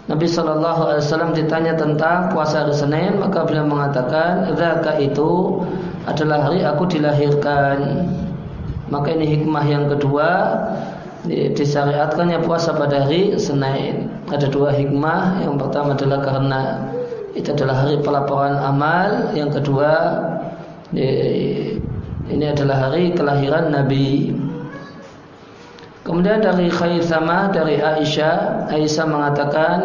Nabi Shallallahu Alaihi Wasallam ditanya tentang puasa hari Senin, maka beliau mengatakan, "Zaka itu adalah hari aku dilahirkan." Maka ini hikmah yang kedua disyariatkannya puasa pada hari Senin. Ada dua hikmah. Yang pertama adalah karena itu adalah hari pelaporan amal. Yang kedua ini adalah hari kelahiran Nabi. Kemudian dari Khaythama dari Aisyah, Aisyah mengatakan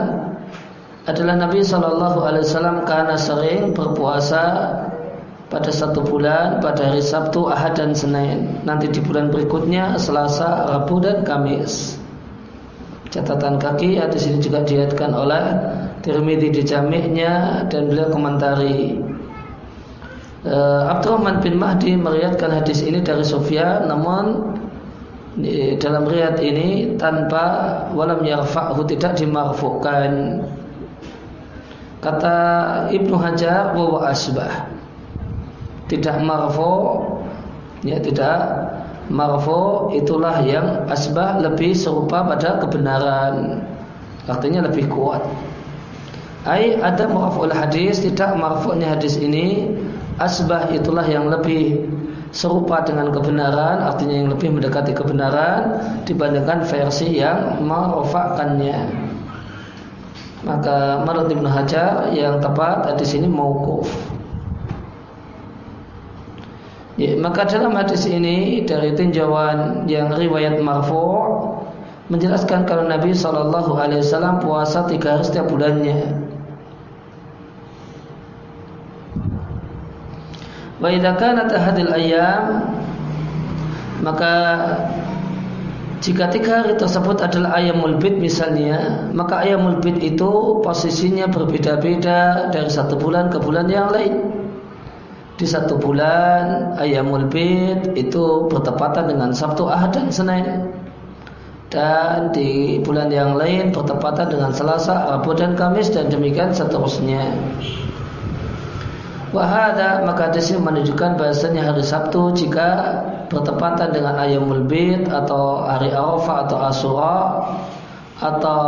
adalah Nabi Shallallahu Alaihi Wasallam karena sering berpuasa pada satu bulan pada hari Sabtu, Ahad dan Senin. Nanti di bulan berikutnya Selasa, Rabu dan Kamis. Catatan kaki hadis ini juga diatkan oleh Tirmidzi di jamiknya dan beliau komentari. Uh, Abdurrahman bin Mahdi meriatkan hadis ini dari Sofia, namun dalam riat ini tanpa walam yarfa'hu tidak dimarfukan kata Ibnu Hajar wa asbah. Tidak marfu ya tidak marfu itulah yang asbah lebih serupa pada kebenaran. Artinya lebih kuat. Ai ada marfu'ul hadis tidak marfu'nya hadis ini asbah itulah yang lebih serupa dengan kebenaran artinya yang lebih mendekati kebenaran dibandingkan versi yang merofakannya maka menurut Ibnu Hajar yang tepat di sini mauquf. Ya, maka dalam hadis ini dari tinjauan yang riwayat marfu menjelaskan kalau Nabi Shallallahu Alaihi Wasallam puasa tiga hari setiap bulannya Wa idza kanat hadil ayam maka jika tiga hari tersebut adalah ayamul bid misalnya, maka ayamul bid itu posisinya berbeda-beda dari satu bulan ke bulan yang lain. Di satu bulan ayamul bid itu bertepatan dengan Sabtu, Ahad dan Senin. Dan di bulan yang lain bertepatan dengan Selasa, Rabu dan Kamis dan demikian seterusnya. Wahada maka hadis ini menunjukkan bahasanya hari Sabtu jika bertepatan dengan ayamul bid atau hari Arafah atau Asura atau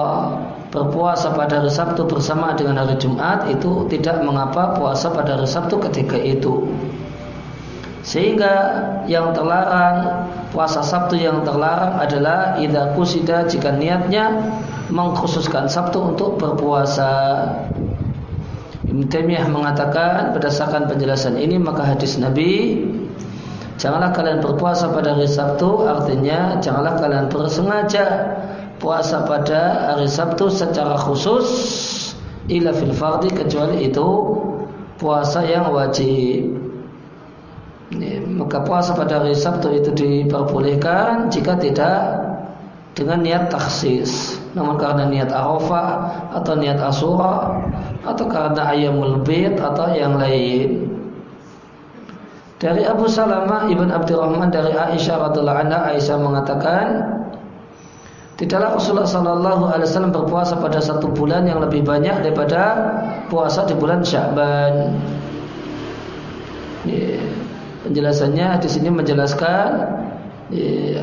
berpuasa pada hari Sabtu bersama dengan hari Jumat itu tidak mengapa puasa pada hari Sabtu ketika itu. Sehingga yang terlarang puasa Sabtu yang terlarang adalah idza kusida jika niatnya mengkhususkan Sabtu untuk berpuasa. Ibn Taimiyah mengatakan berdasarkan penjelasan ini maka hadis Nabi janganlah kalian berpuasa pada hari Sabtu artinya janganlah kalian bersengaja puasa pada hari Sabtu secara khusus ila fil fardi kecuali itu puasa yang wajib. Maka puasa pada hari Sabtu itu diperbolehkan jika tidak dengan niat taksis. Namun karena niat Arafah atau niat Asura atau karena ayamul bid atau yang lain. Dari Abu Salamah ibn Abdurrahman dari Aisyah radhiallahu anha Aisyah mengatakan Tidaklah Rasulullah Sallallahu Alaihi Wasallam berpuasa pada satu bulan yang lebih banyak daripada puasa di bulan Sya'ban. Penjelasannya di sini menjelaskan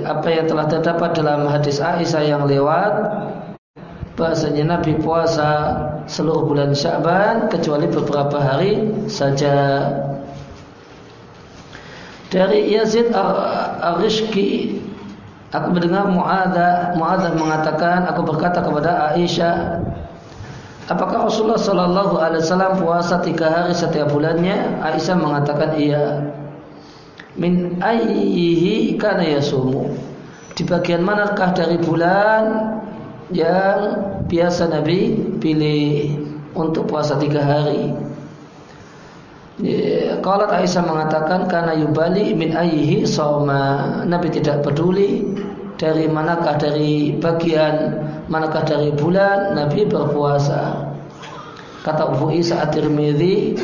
apa yang telah terdapat dalam hadis Aisyah yang lewat bahasanya Nabi puasa seluruh bulan Sya'ban kecuali beberapa hari saja. Dari Yazid Ar-Rishki aku mendengar Mu'adha Mu'adha mengatakan aku berkata kepada Aisyah Apakah Rasulullah Sallallahu Alaihi Wasallam puasa tiga hari setiap bulannya? Aisyah mengatakan iya min ayyihi kana yasumu. Di bagian manakah dari bulan yang biasa Nabi pilih untuk puasa tiga hari? Kalau Aisyah mengatakan karena yubali min ayyihi soma Nabi tidak peduli dari manakah dari bagian manakah dari bulan Nabi berpuasa kata Abu Isa At-Tirmidzi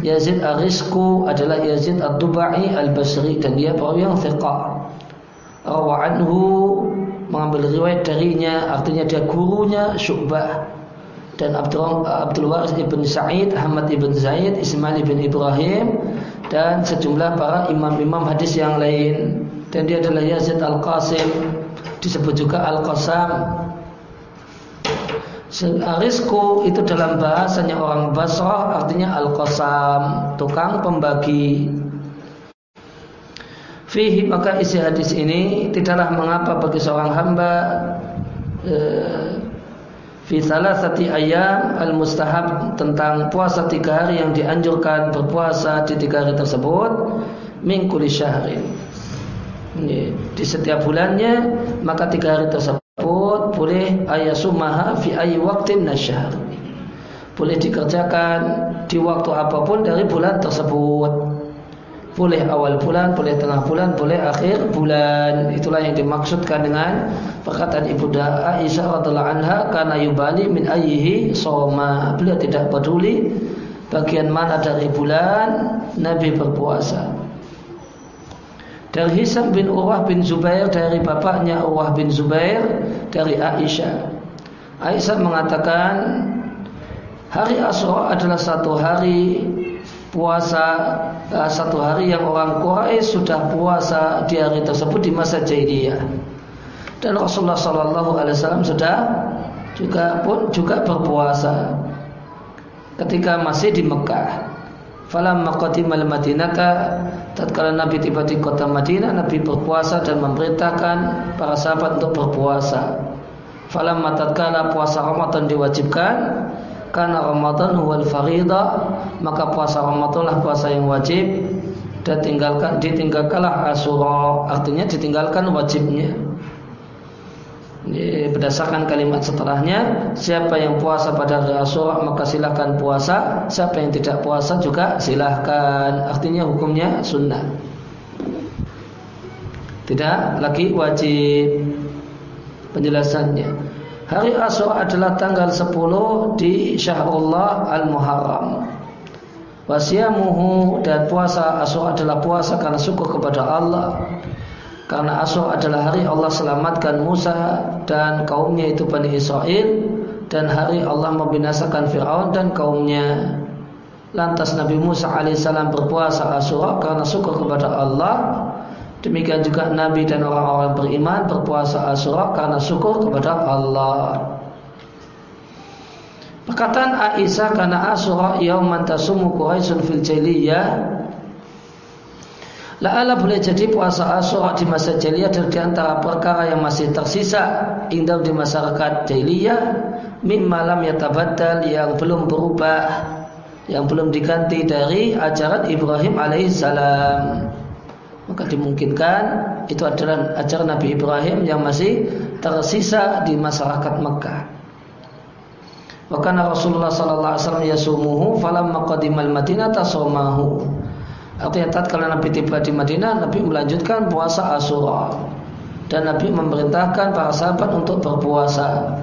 Yazid Arisku adalah Yazid Ad-Dubai Al-Basri dan dia perawi yang thiqah. Rawa anhu mengambil riwayat darinya artinya dia gurunya Syu'bah dan Abdul, Abdul Waris ibn Sa'id, Ahmad ibn Zaid, Ismail ibn Ibrahim dan sejumlah para imam-imam hadis yang lain. Dan dia adalah Yazid Al-Qasim, disebut juga Al-Qasam Rizku itu dalam bahasanya orang Basrah artinya al-qasam, tukang pembagi. Fihi maka isi hadis ini tidaklah mengapa bagi seorang hamba eh, fi sati ayam al-mustahab tentang puasa tiga hari yang dianjurkan berpuasa di tiga hari tersebut min kulli syahrin. Di setiap bulannya maka tiga hari tersebut tersebut boleh ayasumaha fi ayi waktin nasyahr. Boleh dikerjakan di waktu apa pun dari bulan tersebut. Boleh awal bulan, boleh tengah bulan, boleh akhir bulan. Itulah yang dimaksudkan dengan perkataan Ibu Aisyah radhiallahu anha karena yubali min ayyihi soma. Beliau tidak peduli bagian mana dari bulan Nabi berpuasa dari Hisam bin Urwah bin Zubair dari bapaknya Urwah bin Zubair dari Aisyah. Aisyah mengatakan hari Asyura adalah satu hari puasa uh, satu hari yang orang Quraisy sudah puasa di hari tersebut di masa jahiliyah. Dan Rasulullah Shallallahu Alaihi Wasallam sudah juga pun juga berpuasa ketika masih di Mekah. Falam maqadimal Madinata tatkala Nabi tiba di kota Madinah Nabi berpuasa dan memerintahkan para sahabat untuk berpuasa. Falam tatkala puasa Ramadan diwajibkan karena Ramadan huwal faridah maka puasa Ramadan lah puasa yang wajib dan tinggalkan ditinggalkanlah Asyura artinya ditinggalkan wajibnya berdasarkan kalimat setelahnya siapa yang puasa pada hari Asyura maka silahkan puasa. Siapa yang tidak puasa juga silahkan artinya hukumnya sunnah. Tidak lagi wajib. Penjelasannya. Hari Asyura adalah tanggal 10 di Syahrullah Al-Muharram. Wasiyamuhu dan puasa Asyura adalah puasa karena syukur kepada Allah karena Asyur adalah hari Allah selamatkan Musa dan kaumnya itu Bani Israel dan hari Allah membinasakan Fir'aun dan kaumnya. Lantas Nabi Musa alaihissalam berpuasa Asyura karena syukur kepada Allah. Demikian juga Nabi dan orang-orang beriman berpuasa Asyura karena syukur kepada Allah. Perkataan Aisyah karena Asyura yauman tasumu Quraisyun fil jahiliyah La'ala boleh jadi puasa Asyura di masa jahiliyah dari antara perkara yang masih tersisa indah di masyarakat jahiliyah mimma lam yatabaddal yang belum berubah yang belum diganti dari ajaran Ibrahim alaihissalam maka dimungkinkan itu adalah ajaran Nabi Ibrahim yang masih tersisa di masyarakat Mekah. Wakana Rasulullah sallallahu alaihi wasallam yasumuhu falamma qadimal Madinah tasomahu. Artinya tatkala Nabi tiba di Madinah, Nabi melanjutkan puasa Asyura. Dan Nabi memerintahkan para sahabat untuk berpuasa.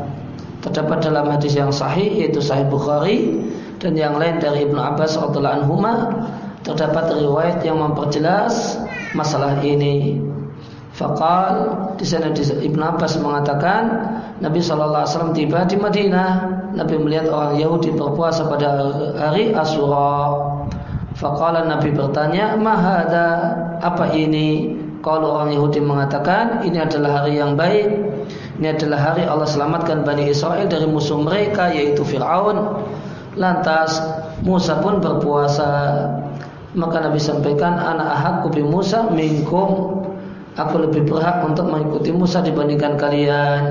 Terdapat dalam hadis yang sahih yaitu Sahih Bukhari dan yang lain dari Ibnu Abbas radhiyallahu anhu terdapat riwayat yang memperjelas masalah ini. Fakal di sana Ibnu Abbas mengatakan Nabi Shallallahu Alaihi Wasallam tiba di Madinah. Nabi melihat orang Yahudi berpuasa pada hari Asyura. Faqala Nabi bertanya, "Mahada? Apa ini?" kalau orang Yahudi mengatakan ini adalah hari yang baik, ini adalah hari Allah selamatkan Bani Israel dari musuh mereka yaitu Fir'aun. Lantas Musa pun berpuasa. Maka Nabi sampaikan anak ahakku bi Musa minkum. Aku lebih berhak untuk mengikuti Musa dibandingkan kalian.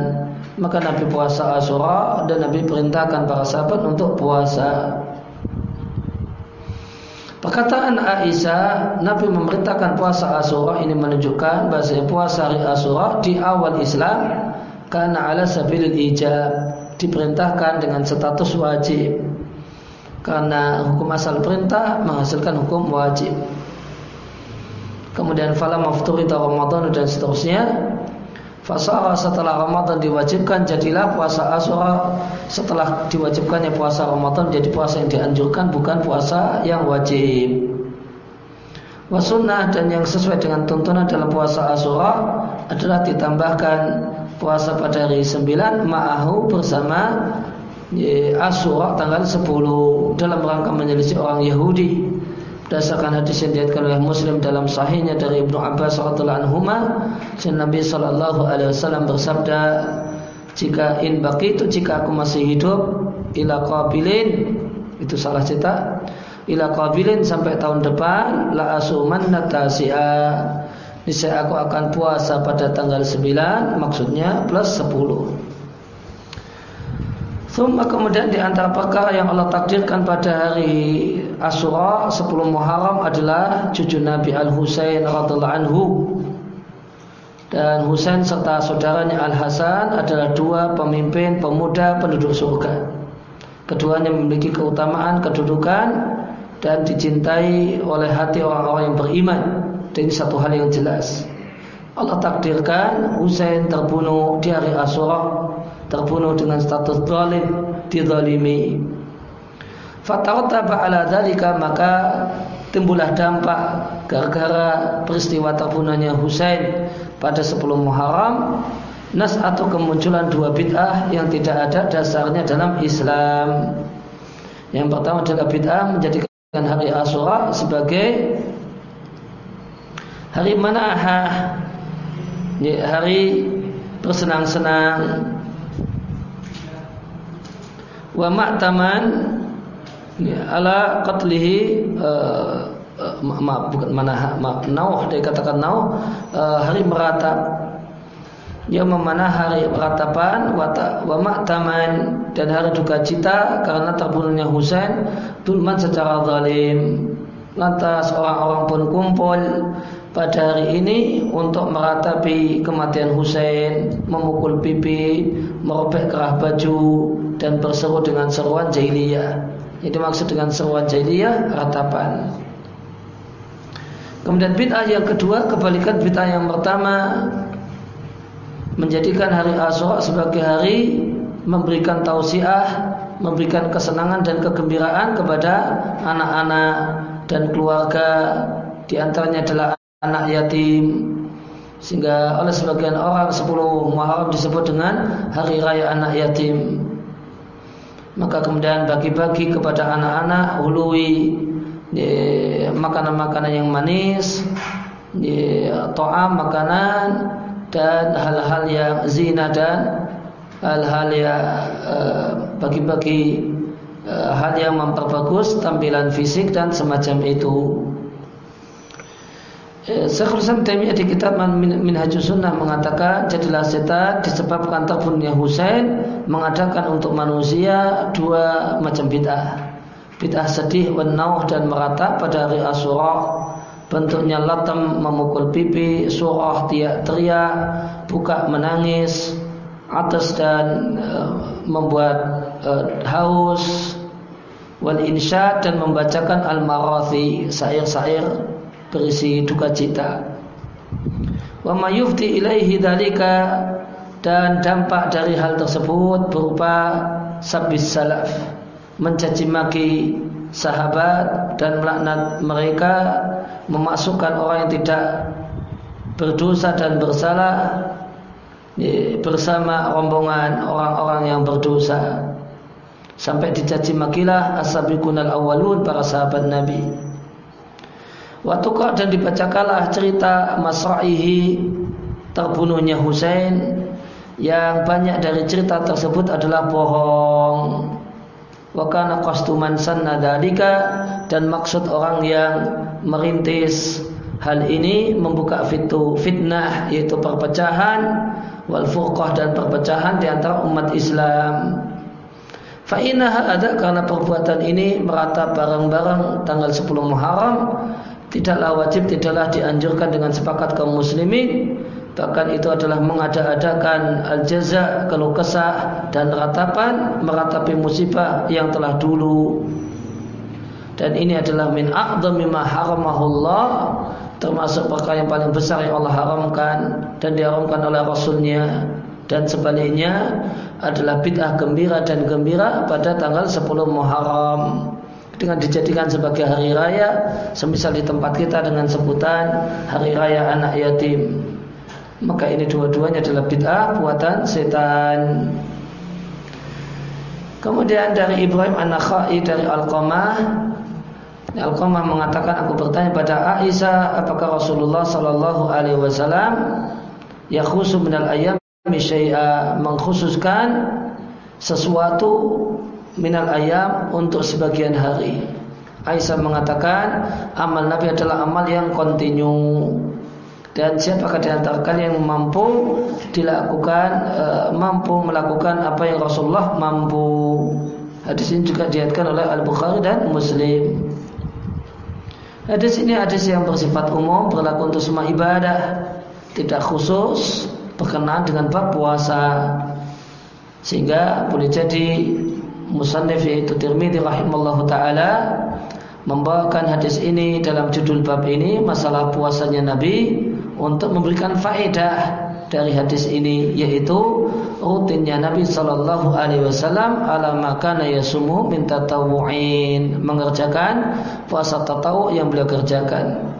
Maka Nabi puasa Asyura dan Nabi perintahkan para sahabat untuk puasa. Perkataan Aisyah, Nabi memerintahkan puasa Asyura ini menunjukkan bahasa puasa hari Asyura di awal Islam karena ala sabilil ijab diperintahkan dengan status wajib. Karena hukum asal perintah menghasilkan hukum wajib. Kemudian fala mafturita Ramadan dan seterusnya Fasara setelah Ramadan diwajibkan jadilah puasa Asyura setelah diwajibkannya puasa Ramadan jadi puasa yang dianjurkan bukan puasa yang wajib. Wasunnah dan yang sesuai dengan tuntunan dalam puasa Asyura adalah ditambahkan puasa pada hari 9 ma'ahu bersama Asyura tanggal 10 dalam rangka menyelisih orang Yahudi berdasarkan hadis yang diriwayatkan oleh Muslim dalam sahihnya dari Ibnu Abbas radhiyallahu anhu Nabi sallallahu alaihi wasallam bersabda jika in itu jika aku masih hidup ila qabilin itu salah cetak ila qabilin sampai tahun depan la asumanna tasi'a niscaya aku akan puasa pada tanggal 9 maksudnya plus 10 Thumma kemudian di antara perkara yang Allah takdirkan pada hari Asyura 10 Muharram adalah cucu Nabi Al Husain radhiallahu anhu dan Husain serta saudaranya Al Hasan adalah dua pemimpin pemuda penduduk surga. Keduanya memiliki keutamaan kedudukan dan dicintai oleh hati orang-orang yang beriman. Dan ini satu hal yang jelas. Allah takdirkan Husain terbunuh di hari Asyura terbunuh dengan status zalim dizalimi fatarattaba ala dzalika maka timbullah dampak gara-gara peristiwa terbunuhnya Husain pada 10 Muharram. Nas atau kemunculan dua bid'ah yang tidak ada dasarnya dalam Islam. Yang pertama adalah bid'ah menjadikan hari Asyura sebagai hari manahah, hari bersenang-senang, wa ma'taman ya, ala qatlihi uh, uh, maaf bukan mana maaf nauh dia katakan nauh uh, hari meratap dia memanah hari ratapan wa ma'taman dan hari duka cita karena terbunuhnya Husain tulman secara zalim. Lantas orang-orang pun kumpul pada hari ini untuk meratapi kematian Husain, memukul pipi, merobek kerah baju dan berseru dengan seruan jahiliyah. Itu maksud dengan seruan jahiliyah ratapan. Kemudian bid'ah yang kedua kebalikan bid'ah yang pertama menjadikan hari Asyura sebagai hari memberikan tausiah, memberikan kesenangan dan kegembiraan kepada anak-anak dan keluarga di antaranya adalah anak yatim sehingga oleh sebagian orang 10 Muharram disebut dengan hari raya anak yatim. Maka kemudian bagi-bagi kepada anak-anak hului makanan-makanan yang manis to'am makanan dan hal-hal yang zina dan hal-hal yang eh, bagi-bagi eh, hal yang memperbagus tampilan fisik dan semacam itu Syekhul Islam Taimiyah di kitab Minhajus Sunnah mengatakan jadilah setan disebabkan terbunuhnya Husain mengadakan untuk manusia dua macam bid'ah. Bid'ah sedih, wenauh dan merata pada hari Asyura. Bentuknya latem memukul pipi, surah tiak teriak, buka menangis, atas dan e, membuat e, haus, wal insyad dan membacakan al-marathi, sair-sair berisi duka cita. Wa mayufti ilaihi dalika dan dampak dari hal tersebut berupa sabis salaf mencaci maki sahabat dan melaknat mereka memasukkan orang yang tidak berdosa dan bersalah bersama rombongan orang-orang yang berdosa sampai dicaci makilah as-sabiqunal awwalun para sahabat Nabi Waktu kok dan dibacakanlah cerita Masra'ihi terbunuhnya Husain yang banyak dari cerita tersebut adalah bohong. Wakana kostuman sanna dan maksud orang yang merintis hal ini membuka fitu fitnah yaitu perpecahan wal furqah dan perpecahan di antara umat Islam. Fa'inaha ada karena perbuatan ini meratap bareng-bareng tanggal 10 Muharram tidaklah wajib tidaklah dianjurkan dengan sepakat kaum muslimin. Bahkan itu adalah mengada-adakan al-jaza keluh kesah dan ratapan meratapi musibah yang telah dulu. Dan ini adalah min a'dhami ma haramahullah termasuk perkara yang paling besar yang Allah haramkan dan diharamkan oleh Rasulnya. Dan sebaliknya adalah bid'ah gembira dan gembira pada tanggal 10 Muharram dengan dijadikan sebagai hari raya semisal di tempat kita dengan sebutan hari raya anak yatim. Maka ini dua-duanya adalah bid'ah buatan setan. Kemudian dari Ibrahim An-Nakhai dari Al-Qamah. Al-Qamah mengatakan aku bertanya pada Aisyah apakah Rasulullah sallallahu alaihi wasallam yakhusu minal ayam mengkhususkan sesuatu minal ayam untuk sebagian hari. Aisyah mengatakan amal Nabi adalah amal yang kontinu. Dan siapakah di kalian yang mampu dilakukan e, mampu melakukan apa yang Rasulullah mampu? Hadis ini juga diatkan oleh Al Bukhari dan Muslim. Hadis ini hadis yang bersifat umum berlaku untuk semua ibadah. Tidak khusus berkenaan dengan bab puasa. Sehingga boleh jadi musannif yaitu Tirmidzi rahimallahu taala membawakan hadis ini dalam judul bab ini masalah puasanya Nabi untuk memberikan faedah dari hadis ini yaitu rutinnya Nabi Shallallahu Alaihi Wasallam ala makana yasumu minta tawuin mengerjakan puasa tatawu yang beliau kerjakan.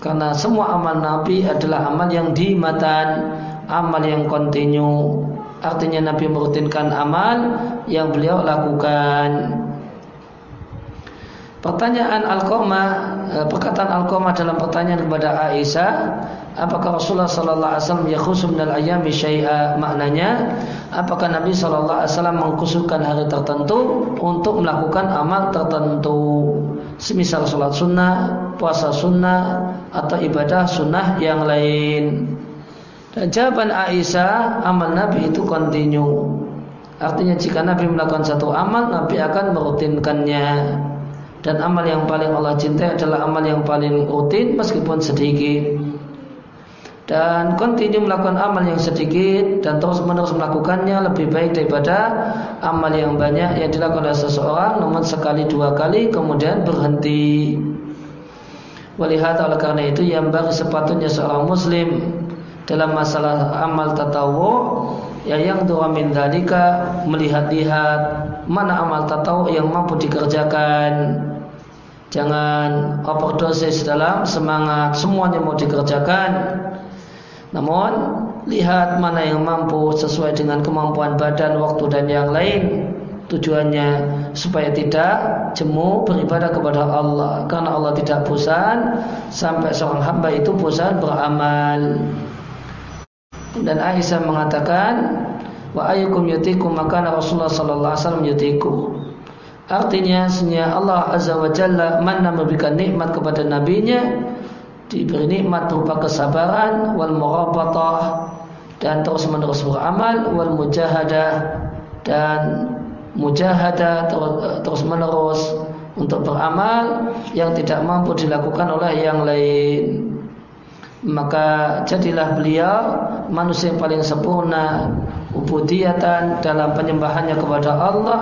Karena semua amal Nabi adalah amal yang dimatan amal yang kontinu artinya Nabi merutinkan amal yang beliau lakukan Pertanyaan Al-Qamah, eh, perkataan Al-Qamah dalam pertanyaan kepada Aisyah, apakah Rasulullah sallallahu alaihi wasallam yakhusu ayami syai'a? Maknanya, apakah Nabi sallallahu alaihi wasallam mengkhususkan hari tertentu untuk melakukan amal tertentu? Semisal salat sunnah, puasa sunnah, atau ibadah sunnah yang lain. Dan jawaban Aisyah, amal Nabi itu kontinu. Artinya jika Nabi melakukan satu amal, Nabi akan merutinkannya. Dan amal yang paling Allah cintai adalah amal yang paling rutin meskipun sedikit. Dan kontinu melakukan amal yang sedikit dan terus menerus melakukannya lebih baik daripada amal yang banyak yang dilakukan oleh seseorang namun sekali dua kali kemudian berhenti. Walihat oleh karena itu yang baru sepatutnya seorang muslim dalam masalah amal tatawu ya yang doa min dalika melihat-lihat mana amal tatawu yang mampu dikerjakan Jangan overdosis dalam semangat semuanya mau dikerjakan. Namun lihat mana yang mampu sesuai dengan kemampuan badan, waktu dan yang lain. Tujuannya supaya tidak jemu beribadah kepada Allah karena Allah tidak bosan sampai seorang hamba itu bosan beramal. Dan Aisyah mengatakan wa ayyukum yutiku maka Rasulullah sallallahu alaihi wasallam yutiku. Artinya sebenarnya Allah Azza wa Jalla mana memberikan nikmat kepada nabinya diberi nikmat berupa kesabaran wal murabatah dan terus menerus beramal wal mujahadah dan mujahadah terus menerus untuk beramal yang tidak mampu dilakukan oleh yang lain maka jadilah beliau manusia yang paling sempurna ubudiyatan dalam penyembahannya kepada Allah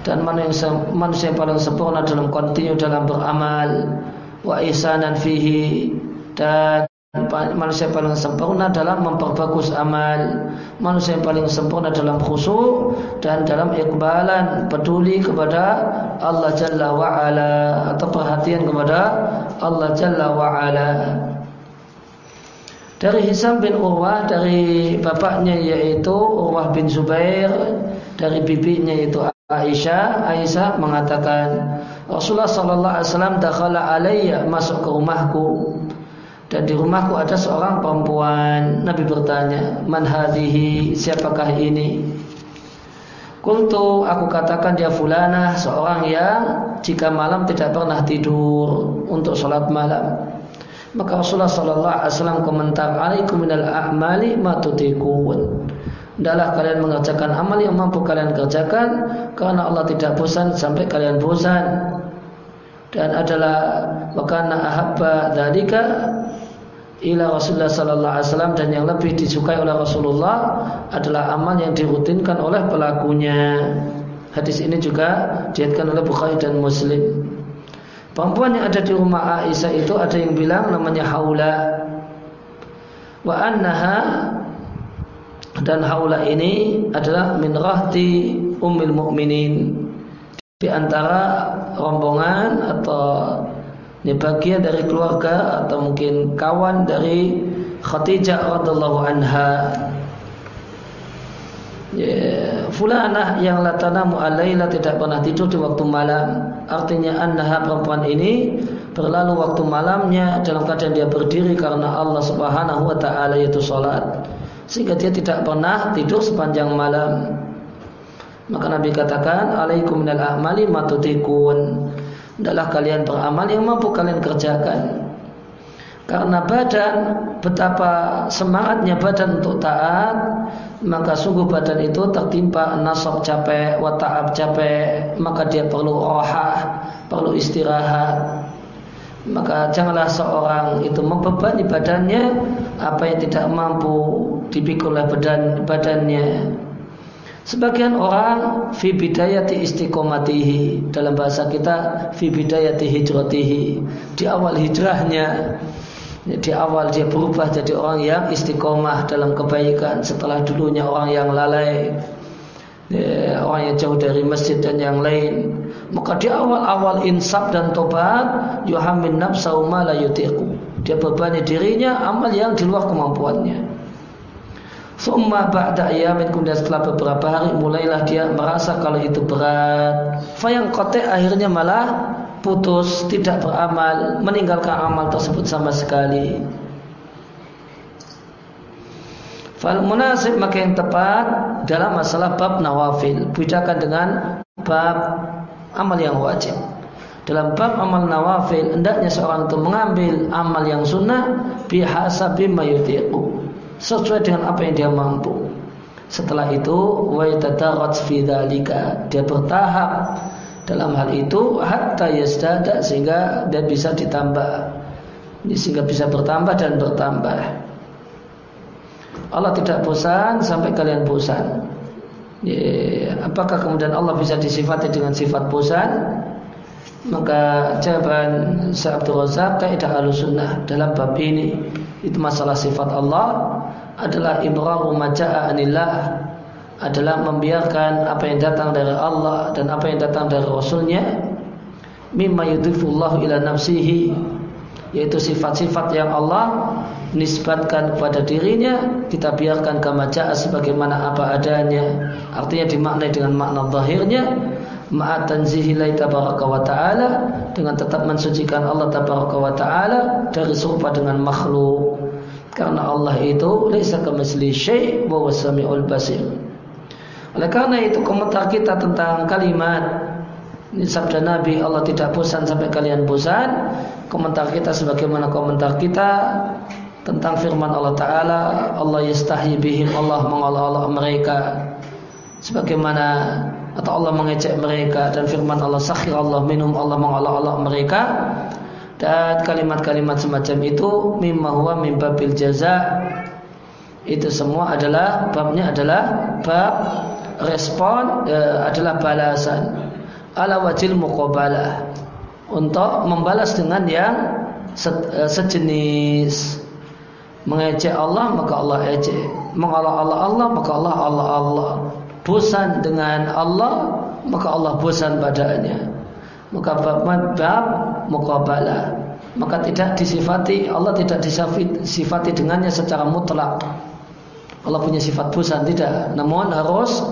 dan manusia yang paling sempurna dalam kontinu dalam beramal. Wa ihsanan fihi dan manusia yang paling sempurna dalam memperbagus amal. Manusia yang paling sempurna dalam khusyuk dan dalam ikbalan peduli kepada Allah Jalla wa ala atau perhatian kepada Allah Jalla wa ala dari Hisam bin Urwah dari bapaknya yaitu Urwah bin Zubair dari bibinya yaitu Aisyah Aisyah mengatakan Rasulullah sallallahu alaihi wasallam dakhala alayya masuk ke rumahku dan di rumahku ada seorang perempuan. Nabi bertanya, "Man hadhihi? Siapakah ini?" Kultu aku katakan dia fulana seorang yang jika malam tidak pernah tidur untuk sholat malam. Maka Rasulullah Sallallahu Alaihi Wasallam komentar alaikum minal a'mali matutikun. Adalah kalian mengerjakan amal yang mampu kalian kerjakan karena Allah tidak bosan sampai kalian bosan. Dan adalah wakana ahabba dalika ila Rasulullah sallallahu alaihi wasallam dan yang lebih disukai oleh Rasulullah adalah amal yang dirutinkan oleh pelakunya. Hadis ini juga diatkan oleh Bukhari dan Muslim. Perempuan yang ada di rumah Aisyah itu ada yang bilang namanya Haula. Wa annaha dan Haula ini adalah min rahti ummil mu'minin di antara rombongan atau ini bagian dari keluarga atau mungkin kawan dari Khadijah radhiallahu anha. Ya, fulanah yang latanamu alaila tidak pernah tidur di waktu malam. Artinya annaha perempuan ini berlalu waktu malamnya dalam keadaan dia berdiri karena Allah Subhanahu wa taala yaitu salat. Sehingga dia tidak pernah tidur sepanjang malam. Maka Nabi katakan alaikum minal a'mali matutikun adalah kalian beramal yang mampu kalian kerjakan. Karena badan betapa semangatnya badan untuk taat, maka sungguh badan itu tertimpa nasab capek, wata'ab capek, maka dia perlu rohah, perlu istirahat. Maka janganlah seorang itu membebani badannya apa yang tidak mampu dipikul oleh badan badannya. Sebagian orang fi bidayati istiqomatihi dalam bahasa kita fi bidayati hijratihi di awal hijrahnya di awal dia berubah jadi orang yang istiqomah dalam kebaikan. Setelah dulunya orang yang lalai ya, orang yang jauh dari masjid dan yang lain. Maka di awal-awal insaf dan tobat yuhamin nafsahu la yutiqu. Dia bebani dirinya amal yang di luar kemampuannya. Summa ba'da ayamin kemudian setelah beberapa hari mulailah dia merasa kalau itu berat. Fayang kote akhirnya malah putus, tidak beramal, meninggalkan amal tersebut sama sekali. Fal munasib maka yang tepat dalam masalah bab nawafil bedakan dengan bab amal yang wajib. Dalam bab amal nawafil hendaknya seorang itu mengambil amal yang sunnah bihasabi mayutiqu sesuai dengan apa yang dia mampu. Setelah itu wa yatadarat fi. Dia bertahap dalam hal itu hatta yasdada sehingga dia bisa ditambah. Sehingga bisa bertambah dan bertambah. Allah tidak bosan sampai kalian bosan. Apakah kemudian Allah bisa disifati dengan sifat bosan? Maka jawaban Syekh Abdul Razak kaidah Ahlussunnah dalam bab ini itu masalah sifat Allah adalah ibraru maja'a anillah adalah membiarkan apa yang datang dari Allah dan apa yang datang dari Rasulnya mimma yudhifullahu ila nafsihi yaitu sifat-sifat yang Allah nisbatkan kepada dirinya kita biarkan kama ja'a sebagaimana apa adanya artinya dimaknai dengan makna zahirnya ma'a tanzihi tabaraka wa ta'ala dengan tetap mensucikan Allah tabaraka wa ta'ala dari serupa dengan makhluk karena Allah itu laisa kamitsli syai' wa wasami'ul basir. Oleh karena itu komentar kita tentang kalimat ini sabda Nabi Allah tidak bosan sampai kalian bosan. Komentar kita sebagaimana komentar kita tentang firman Allah Taala Allah yastahi bihim Allah mengolah-olah mereka sebagaimana atau Allah mengecek mereka dan firman Allah sakhir Allah minum Allah mengolah-olah mereka dan kalimat-kalimat semacam itu mimma huwa min babil jaza itu semua adalah babnya adalah bab respon e, adalah balasan. Ala wajil muqabalah. Untuk membalas dengan yang se, e, sejenis. Mengejek Allah maka Allah ejek. Mengalah Allah Allah maka Allah Allah Allah. Bosan dengan Allah maka Allah bosan padanya. Maka bab bab muqabalah. Maka tidak disifati Allah tidak disifati dengannya secara mutlak. Allah punya sifat bosan tidak. Namun harus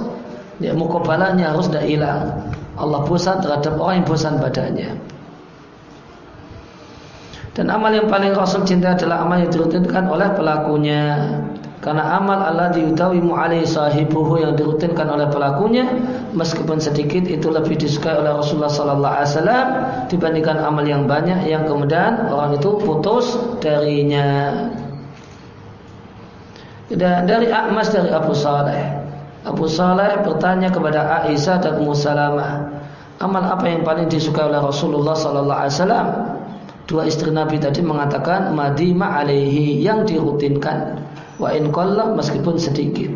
Ya, mukobalahnya harus tidak hilang. Allah bosan terhadap orang yang bosan badannya. Dan amal yang paling Rasul cinta adalah amal yang dirutinkan oleh pelakunya. Karena amal Allah diutawimu alaihi sahibuhu yang dirutinkan oleh pelakunya meskipun sedikit itu lebih disukai oleh Rasulullah sallallahu alaihi wasallam dibandingkan amal yang banyak yang kemudian orang itu putus darinya. Dan dari Ahmas dari Abu Saleh. Abu Saleh bertanya kepada Aisyah dan Ummu Salamah, amal apa yang paling disukai oleh Rasulullah sallallahu alaihi wasallam? Dua istri Nabi tadi mengatakan madima alaihi yang dirutinkan wa in meskipun sedikit.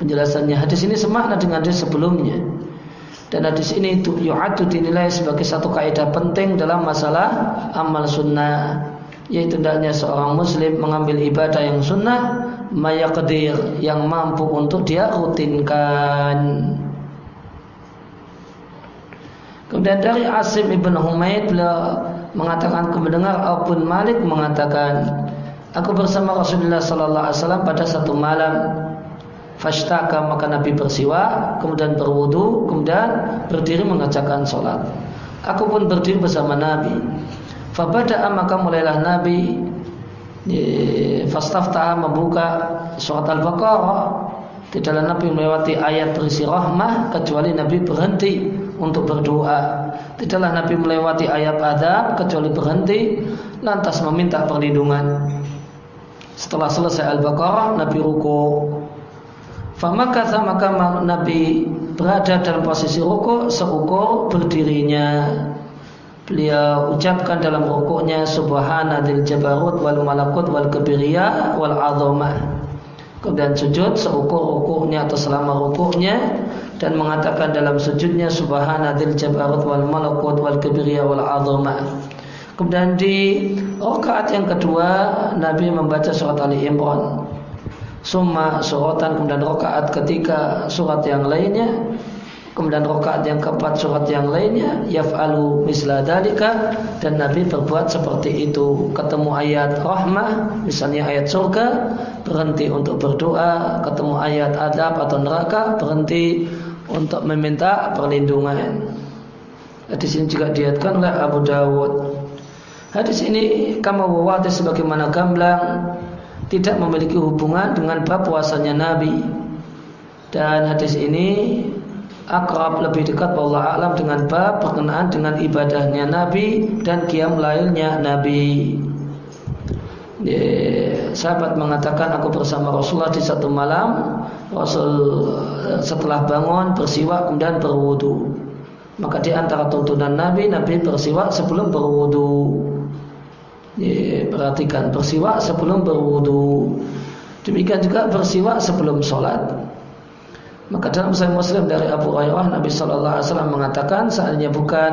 Penjelasannya hadis ini semakna dengan hadis sebelumnya. Dan hadis ini itu yu'atu dinilai sebagai satu kaidah penting dalam masalah amal sunnah yaitu hendaknya seorang muslim mengambil ibadah yang sunnah mayaqdir yang mampu untuk dia rutinkan. Kemudian dari Asim ibn Humaid beliau mengatakan kemendengar Abu Malik mengatakan Aku bersama Rasulullah Sallallahu Alaihi Wasallam pada satu malam. Fashtaka maka Nabi bersiwa, kemudian berwudu, kemudian berdiri mengerjakan sholat. Aku pun berdiri bersama Nabi. Fabada maka mulailah Nabi Fastaftaha membuka surat Al-Baqarah Tidaklah Nabi melewati ayat berisi rahmah Kecuali Nabi berhenti untuk berdoa Tidaklah Nabi melewati ayat adab Kecuali berhenti Lantas meminta perlindungan setelah selesai Al-Baqarah Nabi ruku. Famakatha maka Nabi berada dalam posisi ruku seukur berdirinya. Beliau ucapkan dalam rukuknya Subhanadil jabarut wal malakut wal kebiriyah wal azamah. Kemudian sujud seukur rukuknya atau selama rukuknya dan mengatakan dalam sujudnya Subhanadil jabarut wal malakut wal kebiriyah wal azamah. Kemudian di rakaat yang kedua Nabi membaca surat Ali Imran. Summa suratan kemudian rakaat ketika surat yang lainnya kemudian rakaat yang keempat surat yang lainnya yaf'alu misla dalika dan Nabi berbuat seperti itu. Ketemu ayat rahmah misalnya ayat surga berhenti untuk berdoa. Ketemu ayat adab atau neraka berhenti untuk meminta perlindungan. Di sini juga diatkan oleh Abu Dawud. Hadis ini kama wawati sebagaimana gamblang tidak memiliki hubungan dengan bab puasanya Nabi. Dan hadis ini akrab lebih dekat Allah alam dengan bab berkenaan dengan ibadahnya Nabi dan kiam lainnya Nabi. Ya, sahabat mengatakan aku bersama Rasulullah di satu malam Rasul setelah bangun bersiwak kemudian berwudu maka di antara tuntunan Nabi Nabi bersiwak sebelum berwudu Ya, perhatikan bersiwak sebelum berwudu. Demikian juga bersiwak sebelum sholat. Maka dalam Sahih Muslim dari Abu Hurairah Nabi Shallallahu Alaihi Wasallam mengatakan seandainya bukan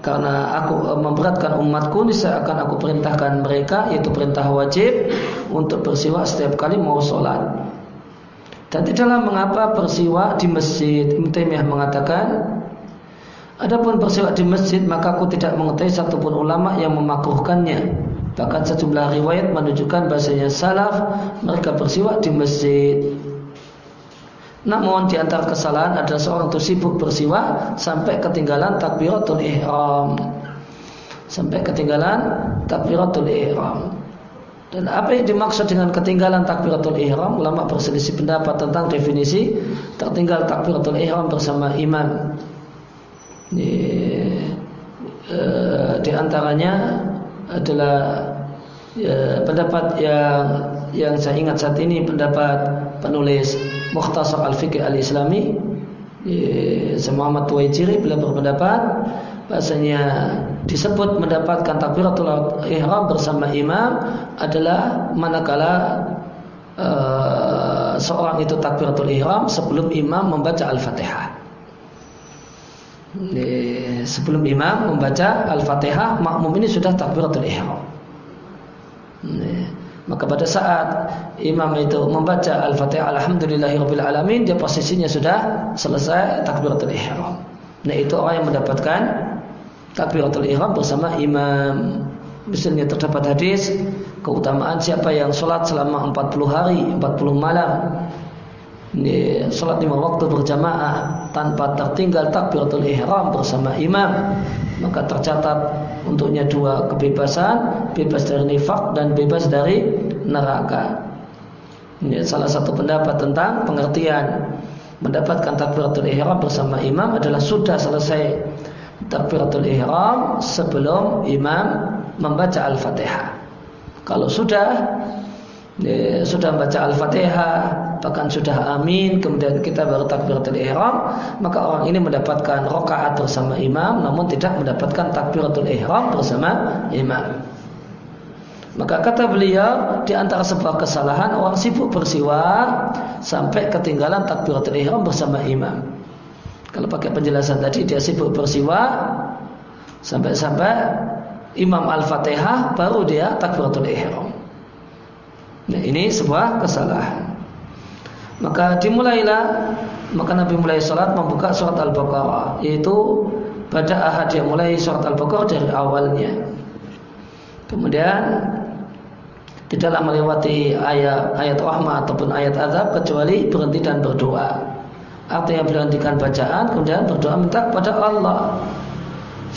karena aku e, memberatkan umatku niscaya akan aku perintahkan mereka yaitu perintah wajib untuk bersiwak setiap kali mau sholat. Dan tidaklah mengapa bersiwak di masjid. Ibnu mengatakan Adapun bersiwak di masjid maka aku tidak mengetahui satupun ulama yang memakruhkannya. Bahkan sejumlah riwayat menunjukkan bahasanya salaf mereka bersiwak di masjid. Namun di antara kesalahan adalah seorang itu sibuk bersiwak sampai ketinggalan takbiratul ihram. Sampai ketinggalan takbiratul ihram. Dan apa yang dimaksud dengan ketinggalan takbiratul ihram? Ulama berselisih pendapat tentang definisi tertinggal takbiratul ihram bersama imam. Di, uh, di antaranya adalah ya, pendapat yang yang saya ingat saat ini pendapat penulis Mukhtasar Al-Fiqh Al-Islami. Muhammad Tuwaijiri beliau berpendapat bahasanya disebut mendapatkan takbiratul ihram bersama imam adalah manakala uh, seorang itu takbiratul ihram sebelum imam membaca Al-Fatihah. Sebelum imam membaca Al-Fatihah, makmum ini sudah takbiratul ihram. Maka pada saat imam itu membaca Al-Fatihah Alhamdulillahirabbil alamin, dia posisinya sudah selesai takbiratul ihram. Nah, itu orang yang mendapatkan takbiratul ihram bersama imam. Misalnya terdapat hadis keutamaan siapa yang sholat selama 40 hari, 40 malam ini salat lima waktu berjamaah tanpa tertinggal takbiratul ihram bersama imam maka tercatat untuknya dua kebebasan bebas dari nifak dan bebas dari neraka. Ini salah satu pendapat tentang pengertian. Mendapatkan takbiratul ihram bersama imam adalah sudah selesai takbiratul ihram sebelum imam membaca al-fatihah. Kalau sudah ya, sudah membaca al-fatihah bahkan sudah amin kemudian kita baru takbiratul ihram maka orang ini mendapatkan rakaat bersama imam namun tidak mendapatkan takbiratul ihram bersama imam. Maka kata beliau di antara sebuah kesalahan orang sibuk bersiwak sampai ketinggalan takbiratul ihram bersama imam. Kalau pakai penjelasan tadi dia sibuk bersiwak sampai-sampai imam al-fatihah baru dia takbiratul ihram Nah, ini sebuah kesalahan. Maka dimulailah maka Nabi mulai salat membuka surat Al-Baqarah yaitu pada ahad yang mulai surat Al-Baqarah dari awalnya. Kemudian tidaklah melewati ayat ayat rahmah ataupun ayat azab kecuali berhenti dan berdoa. Artinya berhentikan bacaan kemudian berdoa minta kepada Allah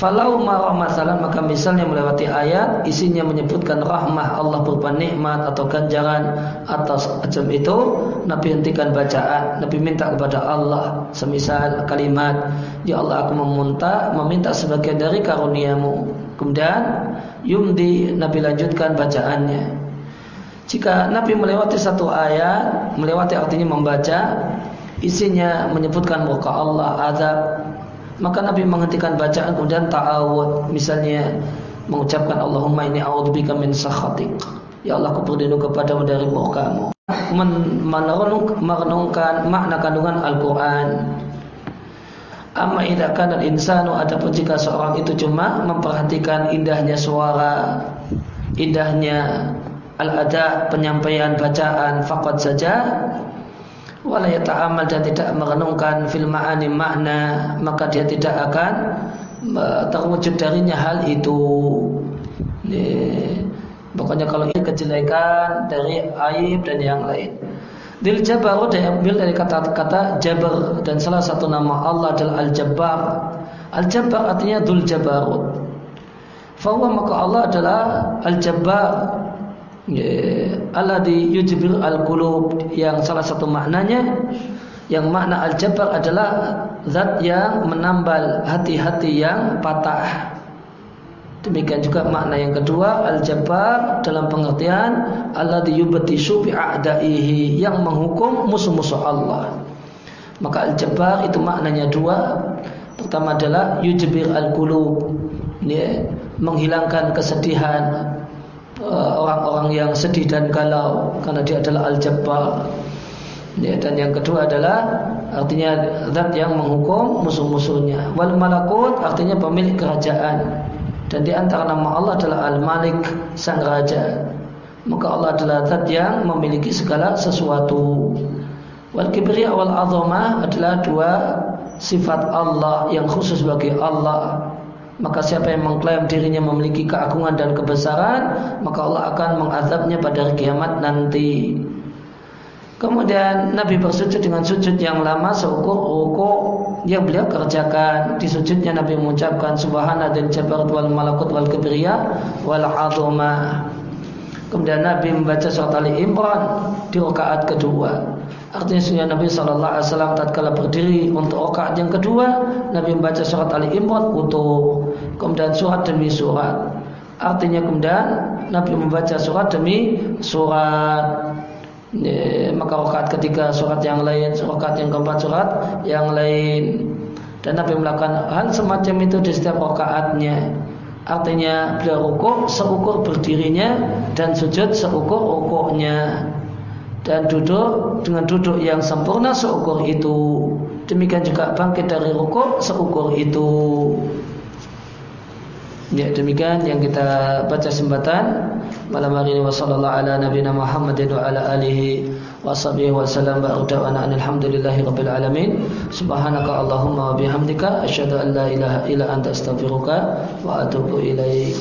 Falau marah masalah maka misalnya melewati ayat isinya menyebutkan rahmah Allah berupa nikmat atau ganjaran atas macam itu Nabi hentikan bacaan Nabi minta kepada Allah semisal kalimat Ya Allah aku meminta meminta sebagian dari karuniamu. Kemudian yumdi Nabi lanjutkan bacaannya. Jika Nabi melewati satu ayat melewati artinya membaca isinya menyebutkan muka Allah azab maka Nabi menghentikan bacaan kemudian ta'awud. Misalnya mengucapkan Allahumma ini a'udzubika min sakhatik. Ya Allah aku berlindung kepadamu dari murkamu. Merenungkan makna kandungan Al-Quran. Amma idza kana insanu adapun jika seorang itu cuma memperhatikan indahnya suara, indahnya al-ada penyampaian bacaan faqad saja wala yata'amal dan tidak merenungkan fil ma'ani makna maka dia tidak akan terwujud darinya hal itu pokoknya kalau ini kejelekan dari aib dan yang lain Dil Jabarut diambil dari kata-kata Jabar dan salah satu nama Allah adalah Al-Jabbar. Al-Jabbar artinya Dul Jabarut. Fahuwa maka Allah adalah Al-Jabbar alladhi yujbir al-qulub yang salah satu maknanya yang makna al-jabbar adalah zat yang menambal hati-hati yang patah. Demikian juga makna yang kedua al-jabbar dalam pengertian alladhi yubtishu bi a'daihi yang menghukum musuh-musuh Allah. Maka al-jabbar itu maknanya dua. Pertama adalah yujbir al-qulub, ya, menghilangkan kesedihan, orang-orang yang sedih dan galau karena dia adalah al-jabbar. Ya, dan yang kedua adalah artinya zat yang menghukum musuh-musuhnya. Wal malakut artinya pemilik kerajaan. Dan di antara nama Allah adalah Al-Malik, sang raja. Maka Allah adalah zat yang memiliki segala sesuatu. Wal kibriya wal azamah adalah dua sifat Allah yang khusus bagi Allah maka siapa yang mengklaim dirinya memiliki keagungan dan kebesaran maka Allah akan mengazabnya pada kiamat nanti. Kemudian Nabi bersujud dengan sujud yang lama seukur ruku yang beliau kerjakan. Di sujudnya Nabi mengucapkan subhana dan jabarat wal malakut wal kibriya wal azumah kemudian Nabi membaca surat Ali Imran di rakaat kedua Artinya sunnah Nabi Shallallahu Alaihi Wasallam tatkala berdiri untuk rakaat yang kedua, Nabi membaca surat Ali Imran utuh, kemudian surat demi surat. Artinya kemudian Nabi membaca surat demi surat. Ya, maka rakaat ketiga surat yang lain, rakaat yang keempat surat yang lain. Dan Nabi melakukan hal semacam itu di setiap rakaatnya. Artinya beliau rukuk seukur berdirinya dan sujud seukur rukuknya dan duduk dengan duduk yang sempurna seukur itu. Demikian juga bangkit dari rukuk seukur itu. Ya demikian yang kita baca sembatan malam hari ini. Wasallallahu ala nabiyina Muhammadin wa ala alihi washabihi wasallam wa da'wana alhamdulillahi rabbil alamin. Subhanaka allahumma wa bihamdika. Asyhadu an la ilaha illa anta astaghfiruka wa atubu ilaik